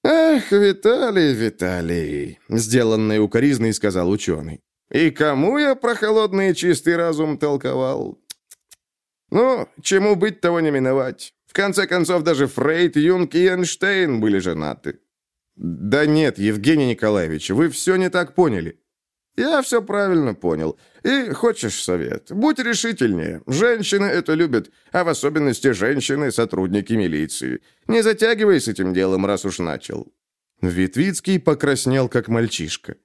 C: «Эх, Виталий, Виталий!» — сделанный укоризной сказал ученый. «И кому я про холодный и чистый разум толковал? Ну, чему быть, того не миновать. В конце концов, даже Фрейд, Юнг и Эйнштейн были женаты».
A: «Да нет, Евгений Николаевич, вы все не так поняли».
C: «Я все правильно понял. И хочешь совет? Будь решительнее. Женщины это любят, а в особенности женщины, сотрудники милиции. Не затягивай с этим делом, раз уж начал».
A: Витвицкий покраснел, как мальчишка.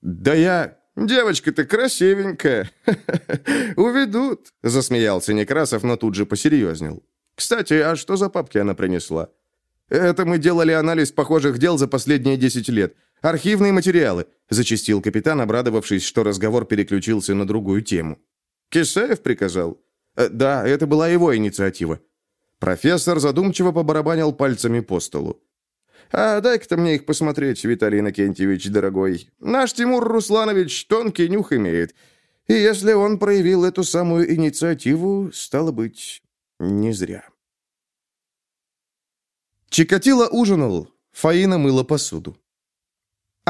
C: «Да я... Девочка-то красивенькая. *laughs* Уведут», — засмеялся Некрасов, но тут же посерьезнел. «Кстати, а что за папки она принесла?» «Это мы делали анализ похожих дел за последние десять лет. Архивные материалы», — зачастил капитан, обрадовавшись, что разговор переключился на другую тему.
A: «Кисаев приказал?»
C: э, «Да, это была его инициатива».
A: Профессор задумчиво побарабанил пальцами по столу.
C: «А дай-ка мне их посмотреть, Виталий Иннокентьевич, дорогой. Наш Тимур Русланович тонкий нюх имеет. И если он проявил эту самую инициативу, стало быть, не зря».
A: Чикатило ужинал, Фаина мыла посуду.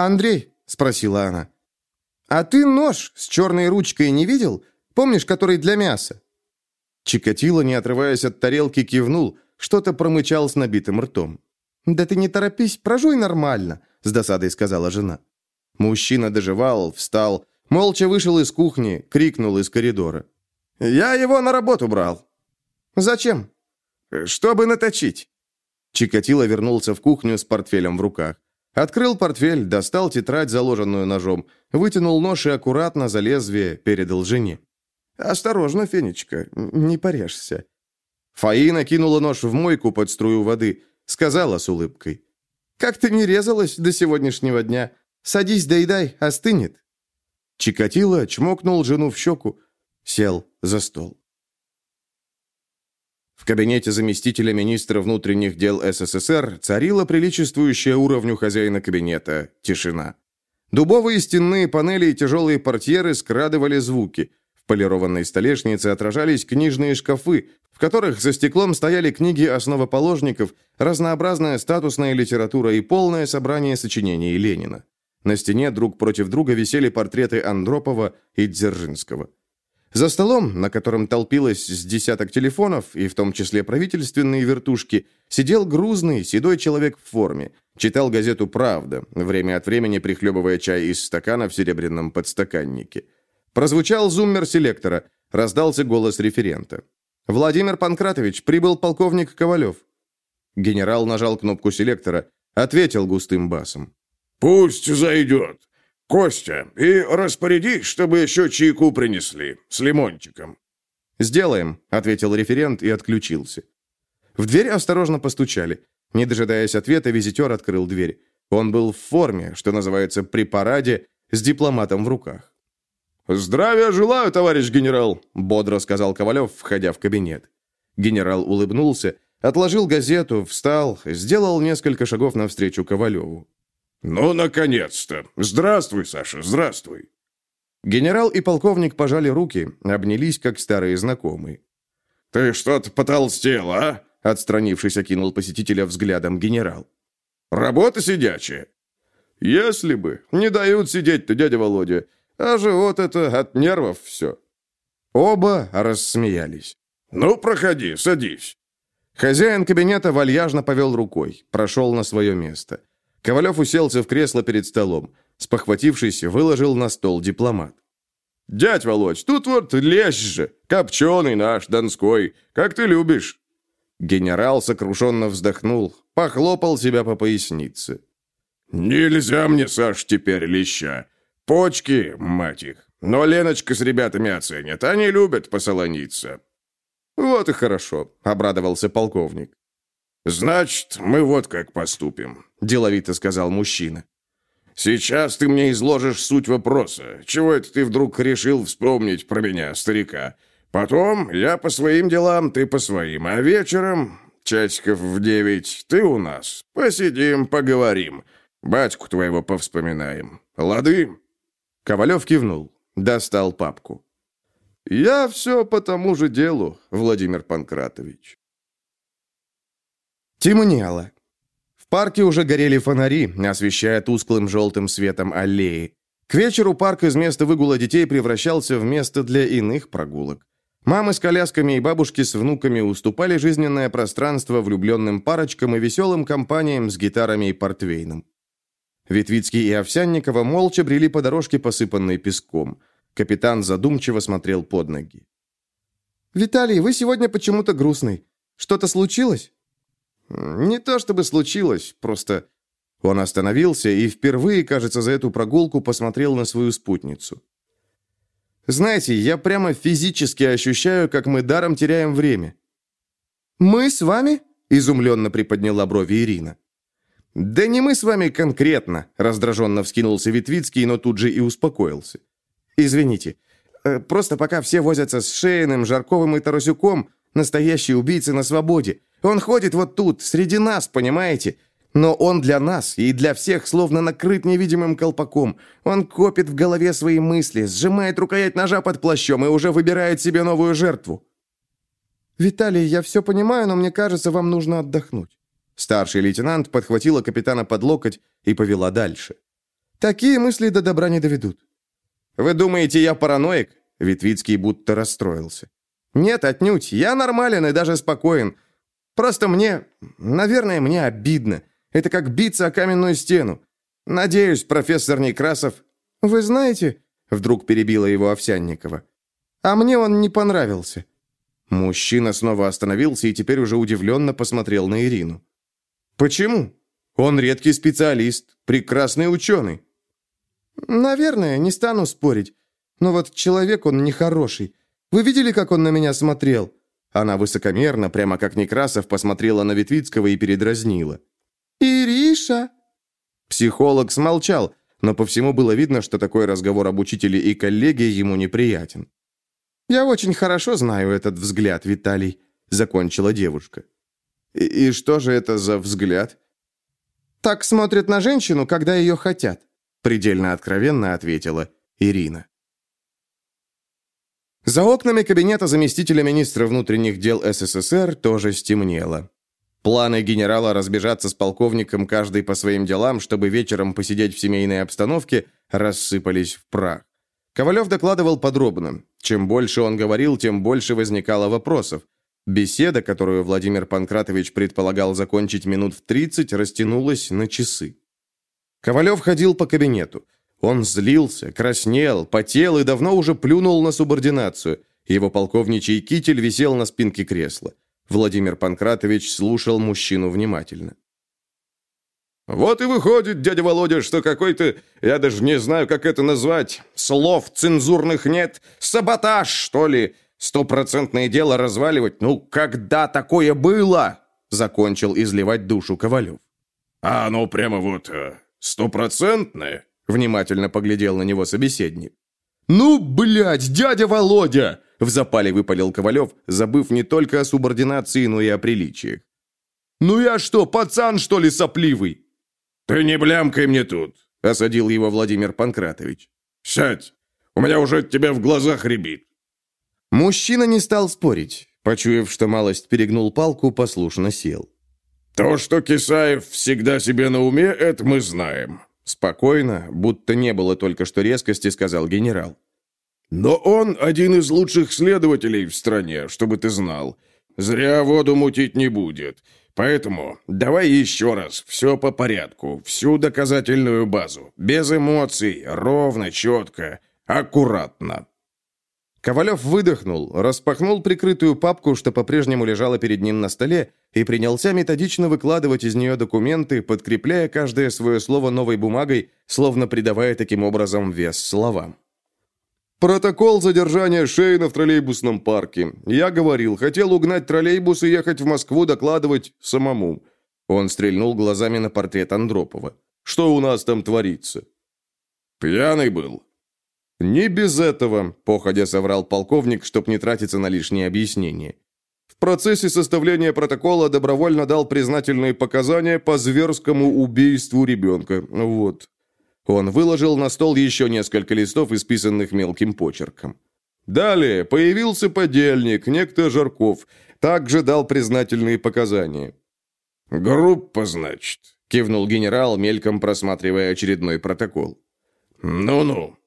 B: «Андрей», — спросила она, — «а ты нож с черной ручкой не видел? Помнишь, который для мяса?»
A: Чикатило, не отрываясь от тарелки, кивнул, что-то промычал с набитым ртом.
B: «Да ты не торопись, прожуй нормально», — с досадой сказала жена.
A: Мужчина доживал, встал, молча вышел из кухни, крикнул из коридора.
C: «Я его на работу брал».
B: «Зачем?»
C: «Чтобы наточить».
A: Чикатило вернулся в кухню с портфелем в руках. Открыл портфель, достал тетрадь, заложенную ножом, вытянул нож и аккуратно за лезвие передал жене.
C: «Осторожно, Фенечка, не порежься».
A: Фаина кинула нож в мойку под струю воды, сказала с улыбкой.
B: «Как ты не резалась до сегодняшнего дня? Садись, доедай, остынет».
A: Чикатило чмокнул жену в щеку, сел за стол. В кабинете заместителя министра внутренних дел СССР царила приличествующая уровню хозяина кабинета тишина. Дубовые стенные панели и тяжелые портьеры скрадывали звуки. В полированной столешнице отражались книжные шкафы, в которых за стеклом стояли книги основоположников, разнообразная статусная литература и полное собрание сочинений Ленина. На стене друг против друга висели портреты Андропова и Дзержинского. За столом, на котором толпилось с десяток телефонов, и в том числе правительственные вертушки, сидел грузный, седой человек в форме. Читал газету «Правда», время от времени прихлебывая чай из стакана в серебряном подстаканнике. Прозвучал зуммер селектора, раздался голос референта. «Владимир Панкратович, прибыл полковник Ковалев». Генерал нажал кнопку селектора, ответил густым басом.
D: «Пусть зайдет. «Костя, и распорядись, чтобы еще чайку принесли, с лимончиком».
A: «Сделаем», — ответил референт и отключился. В дверь осторожно постучали. Не дожидаясь ответа, визитер открыл дверь. Он был в форме, что называется, при параде, с дипломатом в руках.
C: «Здравия желаю, товарищ генерал», —
A: бодро сказал Ковалев, входя в кабинет. Генерал улыбнулся, отложил газету, встал, сделал несколько шагов навстречу Ковалеву.
D: «Ну, наконец-то! Здравствуй, Саша, здравствуй!»
A: Генерал и полковник пожали руки, обнялись, как старые знакомые.
D: «Ты что-то потолстел, а?»
A: Отстранившись, окинул посетителя взглядом генерал.
D: «Работа сидячая?»
C: «Если бы. Не дают сидеть-то, дядя Володя. А живот это от нервов все».
A: Оба рассмеялись.
D: «Ну, проходи, садись».
A: Хозяин кабинета вальяжно повел рукой, прошел на свое место. Ковалев уселся в кресло перед столом. Спохватившись, выложил на стол дипломат.
C: «Дядь Володь, тут вот лещ же, копченый наш, донской, как ты любишь».
A: Генерал сокрушенно вздохнул, похлопал себя по пояснице.
D: «Нельзя мне, Саш, теперь леща. Почки, мать их. Но Леночка с ребятами оценят, они любят посолониться».
A: «Вот и хорошо», — обрадовался полковник.
D: «Значит, мы вот как поступим», — деловито сказал мужчина. «Сейчас ты мне изложишь суть вопроса. Чего это ты вдруг решил вспомнить про меня, старика? Потом я по своим делам, ты по своим, а вечером, часиков в девять, ты у нас. Посидим, поговорим. Батьку твоего повспоминаем. Лады?»
A: Ковалев кивнул.
C: Достал папку. «Я все по тому же делу, Владимир Панкратович». Темнело. В парке уже горели фонари, освещая тусклым желтым светом аллеи. К вечеру парк из места выгула детей превращался в место для иных прогулок. Мамы с колясками и бабушки с внуками уступали жизненное пространство влюбленным парочкам и веселым компаниям с гитарами и портвейном. Ветвицкий и Овсянникова молча брели по дорожке, посыпанной песком. Капитан задумчиво смотрел под ноги.
A: «Виталий, вы сегодня почему-то грустный. Что-то случилось?»
C: «Не то чтобы случилось, просто...» Он остановился и впервые, кажется, за эту прогулку посмотрел на свою спутницу. Знаете, я прямо физически ощущаю, как мы даром теряем время».
A: «Мы с вами?»
C: – изумленно приподняла брови Ирина. «Да не мы с вами конкретно», – раздраженно вскинулся Витвицкий, но тут же и успокоился. «Извините, э, просто пока все возятся с Шейным, Жарковым и Тарасюком, настоящий убийца на свободе. Он ходит вот тут, среди нас, понимаете? Но он для нас и для всех словно накрыт невидимым колпаком. Он копит в голове свои мысли, сжимает рукоять ножа под плащом и уже выбирает себе новую жертву.
A: «Виталий, я все понимаю, но мне кажется, вам нужно отдохнуть».
C: Старший лейтенант подхватила капитана под локоть и повела дальше.
A: «Такие мысли до добра не доведут».
C: «Вы думаете, я параноик?» Витвицкий будто расстроился. «Нет, отнюдь. Я нормален и даже спокоен. Просто мне... Наверное, мне обидно. Это как биться о каменную стену. Надеюсь, профессор Некрасов...
A: Вы знаете, вдруг перебила его Овсянникова. А мне он не понравился.
C: Мужчина снова остановился и теперь уже удивленно посмотрел на Ирину. Почему? Он редкий специалист, прекрасный ученый.
A: Наверное, не стану спорить. Но вот человек он нехороший. Вы видели, как он на меня смотрел?
C: Она высокомерно, прямо как Некрасов, посмотрела на Ветвицкого и передразнила.
A: «Ириша!»
C: Психолог смолчал, но по всему было видно, что такой разговор об учителе и коллеге ему неприятен.
A: «Я очень хорошо знаю этот взгляд, Виталий», — закончила девушка.
C: И, «И что же это за взгляд?»
A: «Так смотрят на женщину, когда ее хотят», —
C: предельно откровенно ответила Ирина.
A: За окнами кабинета заместителя министра внутренних дел СССР тоже стемнело.
C: Планы генерала разбежаться с полковником каждый по своим делам, чтобы вечером посидеть в семейной обстановке, рассыпались в прах. Ковалев докладывал подробно. Чем больше он говорил, тем больше возникало вопросов. Беседа, которую Владимир Панкратович предполагал закончить минут в 30, растянулась на часы. Ковалев ходил по кабинету. Он злился, краснел, потел и давно уже плюнул на субординацию. Его полковничий китель висел на спинке кресла. Владимир Панкратович слушал мужчину внимательно. «Вот и выходит, дядя Володя, что какой-то, я даже не знаю, как это назвать, слов цензурных нет, саботаж, что ли, стопроцентное дело разваливать. Ну, когда такое было?» Закончил изливать душу Ковалев.
D: «А оно прямо вот э, стопроцентное?»
C: Внимательно поглядел на него собеседник.
D: «Ну, блядь, дядя Володя!»
C: В запале выпалил Ковалев, забыв не только о субординации, но и о приличиях.
D: «Ну я что, пацан, что ли, сопливый?» «Ты не блямкай мне тут», — осадил его Владимир Панкратович. «Сядь, у меня уже от тебя в глазах рябит».
C: Мужчина не стал спорить. Почуяв, что малость перегнул палку, послушно сел.
D: «То, что Кисаев всегда себе на уме, это мы знаем».
C: Спокойно, будто не было только что резкости, сказал генерал.
D: Но он один из лучших следователей в стране, чтобы ты знал. Зря воду мутить не будет. Поэтому давай еще раз, все по порядку, всю доказательную базу, без эмоций, ровно, четко, аккуратно».
C: Ковалев выдохнул, распахнул прикрытую папку, что по-прежнему лежала перед ним на столе, и принялся методично выкладывать из нее документы, подкрепляя каждое свое слово новой бумагой, словно придавая таким образом вес словам. Протокол задержания Шейна в троллейбусном парке. Я говорил, хотел угнать троллейбус и ехать в Москву докладывать самому. Он стрельнул глазами на портрет Андропова. Что у нас там творится?
D: Пьяный был.
C: Не без этого, походя соврал полковник, чтоб не тратиться на лишние объяснения. В процессе составления протокола добровольно дал признательные показания по зверскому убийству ребенка. Вот.
A: Он выложил на стол еще несколько листов, исписанных мелким почерком. Далее появился подельник, некто Жарков. Также дал признательные показания.
D: «Группа, значит», —
A: кивнул генерал, мельком просматривая очередной протокол.
D: «Ну-ну».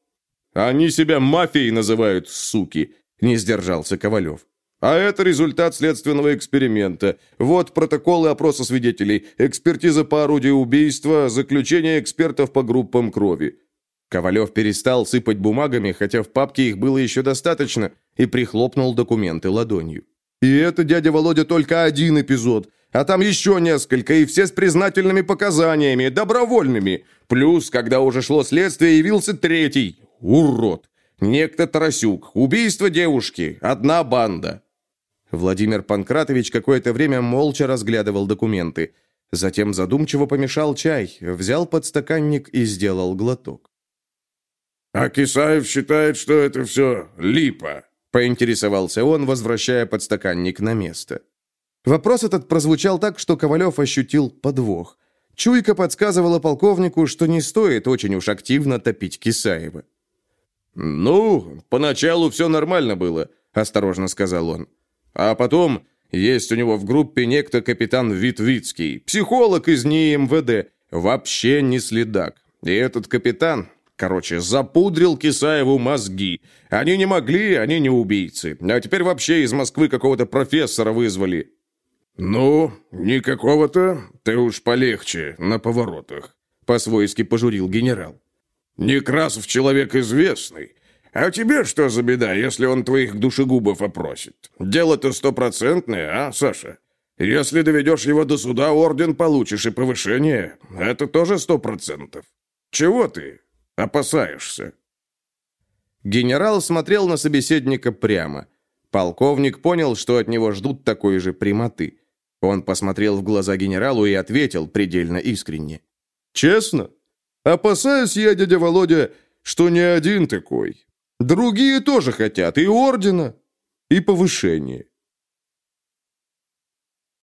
A: «Они себя мафией называют, суки», — не сдержался Ковалев. А это результат следственного эксперимента. Вот протоколы опроса свидетелей, экспертиза по орудию убийства, заключение экспертов по группам крови. Ковалев перестал сыпать бумагами, хотя в папке их было еще достаточно, и прихлопнул документы ладонью. И это, дядя Володя, только один эпизод. А там еще несколько, и все с признательными показаниями, добровольными. Плюс, когда уже шло следствие, явился третий. Урод. Некто Тарасюк. Убийство девушки. Одна банда. Владимир Панкратович какое-то время молча разглядывал документы. Затем задумчиво помешал чай, взял подстаканник и сделал глоток.
D: «А Кисаев считает, что это все липа», — поинтересовался он, возвращая подстаканник на место.
A: Вопрос этот прозвучал так, что Ковалев ощутил подвох. Чуйка подсказывала полковнику, что не стоит очень уж активно топить Кисаева. «Ну, поначалу все нормально было», — осторожно сказал он. А потом есть у него в группе некто капитан Витвицкий, психолог из НИИ МВД, вообще не следак. И этот капитан, короче, запудрил Кисаеву мозги. Они не могли, они не убийцы. А теперь вообще из Москвы какого-то профессора вызвали.
D: «Ну, не какого-то, ты уж полегче на поворотах», — по-свойски пожурил генерал. «Некрасов человек известный, а тебе что за беда, если он твоих душегубов опросит? Дело-то стопроцентное, а, Саша? Если доведешь его до суда, орден получишь и повышение. Это тоже сто процентов. Чего ты опасаешься?»
A: Генерал смотрел на собеседника прямо. Полковник понял, что от него ждут такой же прямоты. Он посмотрел в глаза генералу и ответил предельно искренне. «Честно? Опасаюсь я, дядя Володя, что не один такой. Другие тоже хотят и ордена, и повышения.